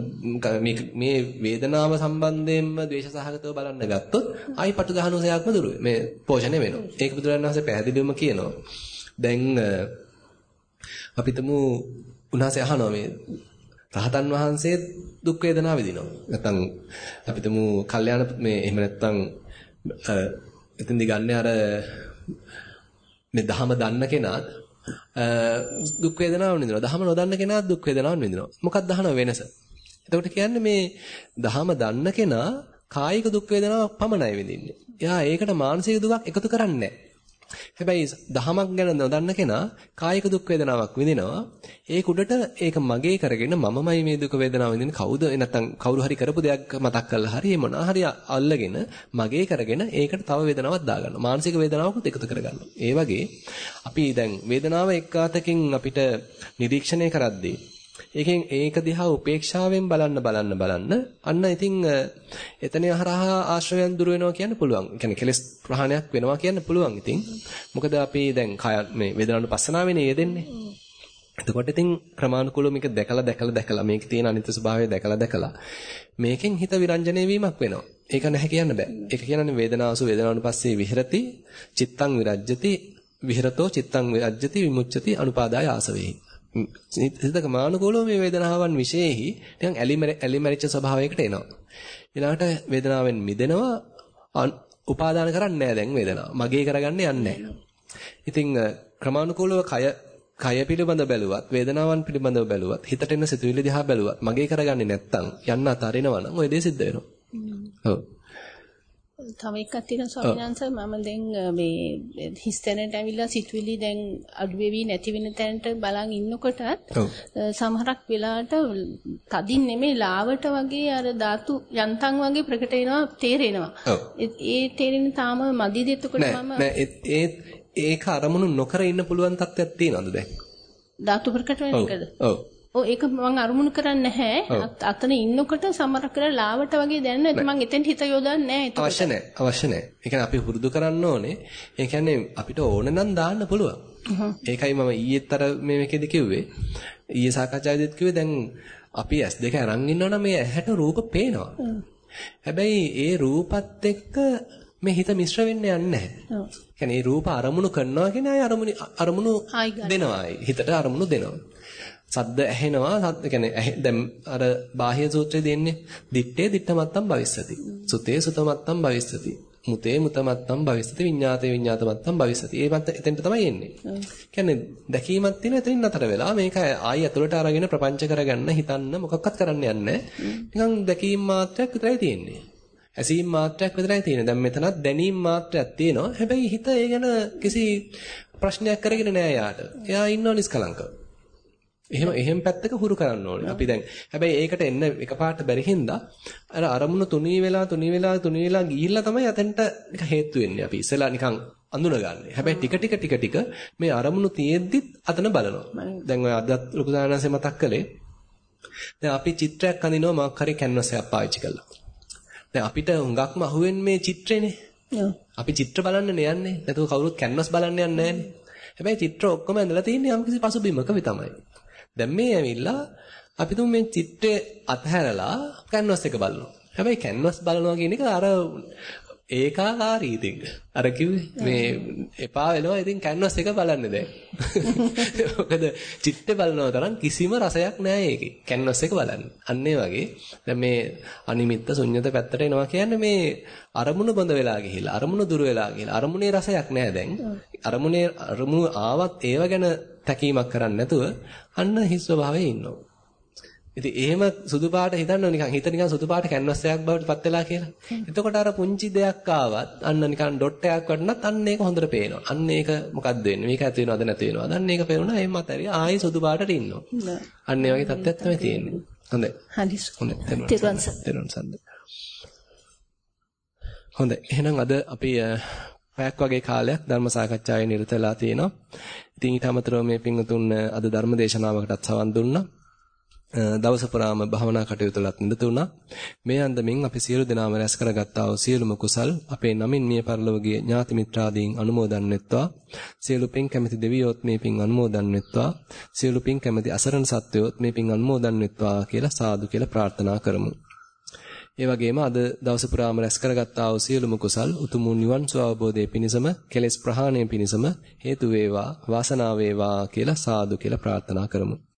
මේ වේදනාව සම්බන්ධයෙන්ම ද්වේෂ සහගතව බලන්න ගත්තොත් ආයි පටු ගහනුසයක්ම දුර මේ පෝෂණය වෙනවා. ඒක බුදුරජාණන් වහන්සේ පැහැදිලිවම කියනවා. දැන් අපිටම උන්වහන්සේ අහනවා මේ රහතන් වහන්සේ දුක් වේදනා විඳිනවා. නැත්නම් අපිටම කල්යාණ මේ එහෙම නැත්නම් එතෙන්දි ගන්න අර මේ දහම දන්න කෙනාත් දුක් වේදනාව විඳිනවා. දහම නොදන්න කෙනාත් දුක් වේදනාව විඳිනවා. මොකක්ද දහන වෙනස? එතකොට කියන්නේ මේ දහම දන්න කෙනා කායික දුක් වේදනාවක් පමණයි විඳින්නේ. එයා ඒකට මානසික දුකක් එකතු කරන්නේ නැහැ. හැබැයි දහමක් ගැන නොදන්න කෙනා කායික දුක් වේදනාවක් විඳිනවා. ඒ කුඩට ඒක මගේ කරගෙන මමමයි මේ දුක වේදනාව විඳින්නේ කවුද නැත්නම් කවුරු හරි කරපු දෙයක් මතක් කරලා හරි මොනවා හරි අල්ලගෙන මගේ කරගෙන ඒකට තව වේදනාවක් දාගන්නවා. මානසික වේදනාවකුත් එකතු කරගන්නවා. ඒ වගේ අපි දැන් වේදනාව එක්කාතකින් අපිට නිරීක්ෂණය කරද්දී ඒකෙන් ඒක දිහා උපේක්ෂාවෙන් බලන්න බලන්න බලන්න අන්න ඉතින් එතන හරහා ආශ්‍රයයන් දුර වෙනවා කියන්න පුළුවන්. ඒ කියන්නේ කෙලස් ප්‍රහාණයක් වෙනවා කියන්න පුළුවන් ඉතින්. මොකද අපි දැන් කය මේ වේදනාවන පස්සනාවෙනේ යෙදෙන්නේ. එතකොට ඉතින් ක්‍රමානුකූලව මේක දැකලා දැකලා දැකලා මේකේ තියෙන අනිත්‍ය ස්වභාවය දැකලා දැකලා මේකෙන් හිත විරංජනේ වීමක් වෙනවා. ඒක නැහැ කියන්න බෑ. ඒක කියන්නේ වේදනාසු වේදනානුපස්සේ විහෙරති චිත්තං විරජ්‍යති විහෙරතෝ චිත්තං විරජ්‍යති විමුච්ඡති අනුපාදාය ආසවේහි. සිතක මානුකූලව මේ වේදනාවන් විශේෂෙහි නිකන් ඇලිමරිච්ච ස්වභාවයකට එනවා. ඊළඟට වේදනාවෙන් මිදෙනවා උපාදාන කරන්නේ නැහැ දැන් වේදනාව. මගේ කරගන්න යන්නේ ඉතින් ක්‍රමානුකූලව කය කය පිළිබඳ බැලුවත් වේදනාවන් පිළිබඳව බැලුවත් හිතට එන සිතුවිලි දිහා බැලුවත් මගේ කරගන්නේ නැත්තම් යන්න අතාරිනවා නම් ওই දේ සිද්ධ වෙනවා. ඔව්. තව එකක් තියෙනවා ස්වාමීන් වහන්සේ මම දැන් මේ හිස්තැනට ඇවිල්ලා සිතුවිලි දැන් අඩු වෙවි නැති වෙන තැනට බලන් ඉන්නකොටත් සමහරක් වෙලාවට තදින් නෙමෙයි ලාවට වගේ අර ධාතු යන්තම් වගේ ප්‍රකට වෙනවා තේරෙනවා. ඒ තේරෙන තාම මදිද එතකොට මම නෑ ඒක අරමුණු නොකර ඉන්න පුළුවන් තත්ත්වයක් තියෙනවද දැන්? ධාතු ප්‍රකට වෙන එකද? ඔව්. ඔව් ඒක මම අරමුණු කරන්නේ නැහැ. අතන ඉන්නකොට සමහර කරලා ලාවට වගේ දැනෙනවා. මම එතෙන් හිත යොදන්නේ නැහැ. අවශ්‍ය නැහැ. අවශ්‍ය නැහැ. ඒ කියන්නේ අපි පුරුදු කරන්න ඕනේ. ඒ කියන්නේ අපිට ඕන නම් දාන්න පුළුවන්. ඒකයි මම ඊයේත් අර මේ මේකෙදි කිව්වේ. ඊයේ සාකච්ඡාවේදීත් කිව්වේ දැන් අපි S2 අරන් ඉන්නවනම් මේ ඇහැට රූප පේනවා. හැබැයි ඒ රූපත් එක්ක මේ හිත මිශ්‍ර වෙන්න යන්නේ නැහැ. ඔව්. කියන්නේ මේ රූප අරමුණු කරනවා කියන්නේ අය අරමුණු අරමුණු දෙනවා. හිතට අරමුණු දෙනවා. සද්ද ඇහෙනවා සද්ද කියන්නේ දැන් අර බාහ්‍ය සූත්‍රයේ දෙන්නේ දිත්තේ දිත්තමත්තම් භවිස්සති. සුතේ සුතමත්තම් භවිස්සති. මුතේ මුතමත්තම් භවිස්සති විඤ්ඤාතේ විඤ්ඤාතමත්තම් භවිස්සති. ඒ මත එතෙන්ට තමයි එන්නේ. කියන්නේ දැකීමක් තියෙන එතනින් නතර වෙලා මේක ආයි ඇතුළට අරගෙන ප්‍රපංච කරගන්න හිතන්න මොකක්වත් කරන්න යන්නේ නිකන් දැකීම මාත්‍රයක් විතරයි තියෙන්නේ. ඇසීම් මාත්‍රයක් විතරයි තියෙන්නේ. දැන් මෙතනත් දැනීම් මාත්‍රයක් තියෙනවා. හැබැයි හිත ඒ ගැන කිසි ප්‍රශ්නයක් කරගෙන නෑ යාට. එයා ඉන්නව නිස්කලංකව. එහෙම එහෙම පැත්තක හුරු කරන්න ඕනේ. අපි දැන් හැබැයි ඒකට එන්න එකපාරට බැරි හින්දා අර අරමුණු තුනී වෙලා තුනී වෙලා තුනී වෙලා ගිහිල්ලා තමයි අතෙන්ට හේතු වෙන්නේ. අපි ඉස්සෙල්ලා නිකන් අඳුනගන්නේ. හැබැයි ටික ටික ටික ටික මේ අරමුණු තියෙද්දිත් අතන බලනවා. දැන් ඔය අදත් ලොකු දානanse මතක් කළේ. දැන් අපි චිත්‍රයක් අඳිනවා මොකක් හරි කැන්වස් එකක් පාවිච්චි කරලා. දැන් අපිට හුඟක්ම අහුවෙන්නේ මේ චිත්‍රේනේ. අපි චිත්‍ර බලන්න යන්නේ. නැතුව කවුරුත් කැන්වස් බලන්න යන්නේ නැහනේ. හැබැයි චිත්‍ර ඔක්කොම ඇඳලා තියෙන්නේ යම්කිසි පසුබිමක විතරයි. දැන් මේ ඇවිල්ලා අපි තුන් මේ චිත්‍රය අතහැරලා කැන්වස් එක බලනවා. හැබැයි කැන්වස් බලනවා කියන එක අර ඒකාකාරී ඉතින්. අර කිව්වේ මේ එපා වෙනවා ඉතින් කැන්වස් එක බලන්න දැන්. මොකද චිත්‍රය බලනවා තරම් කිසිම රසයක් නැහැ ඒකේ. කැන්වස් එක බලන්න. අන්න වගේ දැන් මේ අනිමිත්ත ශුන්්‍යත පැත්තට එනවා කියන්නේ මේ අරමුණ බඳ වෙලා ගිහිල්ලා අරමුණ දුර වෙලා ගිහිල්ලා අරමුණේ රසයක් නැහැ දැන්. අරමුණේ අරමුණු ආවත් ඒව ගැන තැකීමක් කරන්නේ නැතුව අන්න හිස් ස්වභාවයේ ඉන්නවා. ඉතින් එහෙම සුදු පාට හිතන්න නිකන් හිත නිකන් සුදු පාට කැන්වස් එකක් බවට පත් වෙලා කියලා. එතකොට අර පුංචි දෙයක් ආවත් අන්න නිකන් ඩොට් එකක් වටනත් අන්න ඒක හොඳට පේනවා. අන්න ඒක මොකද්ද වෙන්නේ? මේක ඇති වෙනවද නැති වෙනවද? අන්න ඒක පේනවා. එහෙම අතරිය ආයේ සුදු පාටට ඉන්නවා. අන්න ඒ වගේ තත්ත්වයක් තමයි තියෙන්නේ. හොඳයි. හරි. හොඳයි. තෙරුවන් සරණයි. හොඳයි. එහෙනම් අද අපි පැයක් වගේ කාලයක් ධර්ම සාකච්ඡාවේ නිරත වෙලා තියෙනවා. ඉතින් ඊට අමතරව මේ පින්වතුන් අද ධර්ම දේශනාවකටත් සවන් දුන්නා. දවස පුරාම භවනා කටයුතුලත් නිරත වුණා. මේ අන්දමින් අපි සියලු දෙනාම රැස් කරගත්තා වූ සියලුම කුසල් අපේ නමින් මිය පරලොවගේ ඥාති මිත්‍රාදීන් අනුමෝදන් වෙත්වා. සියලු පින් කැමැති දෙවියොත් මේ පින් අනුමෝදන් වෙත්වා. සියලු පින් කැමැති අසරණ සත්වයොත් මේ පින් අනුමෝදන් වෙත්වා කියලා සාදු කියලා ප්‍රාර්ථනා කරමු. ඒ වගේම අද දවස පුරාම රැස් කරගත්තා වූ සියලුම කුසල් උතුම් නිවන් සුව අවබෝධයේ පිණසම කෙලෙස් ප්‍රහාණය පිණසම හේතු වේවා වාසනාව වේවා කියලා සාදු කියලා ප්‍රාර්ථනා කරමු.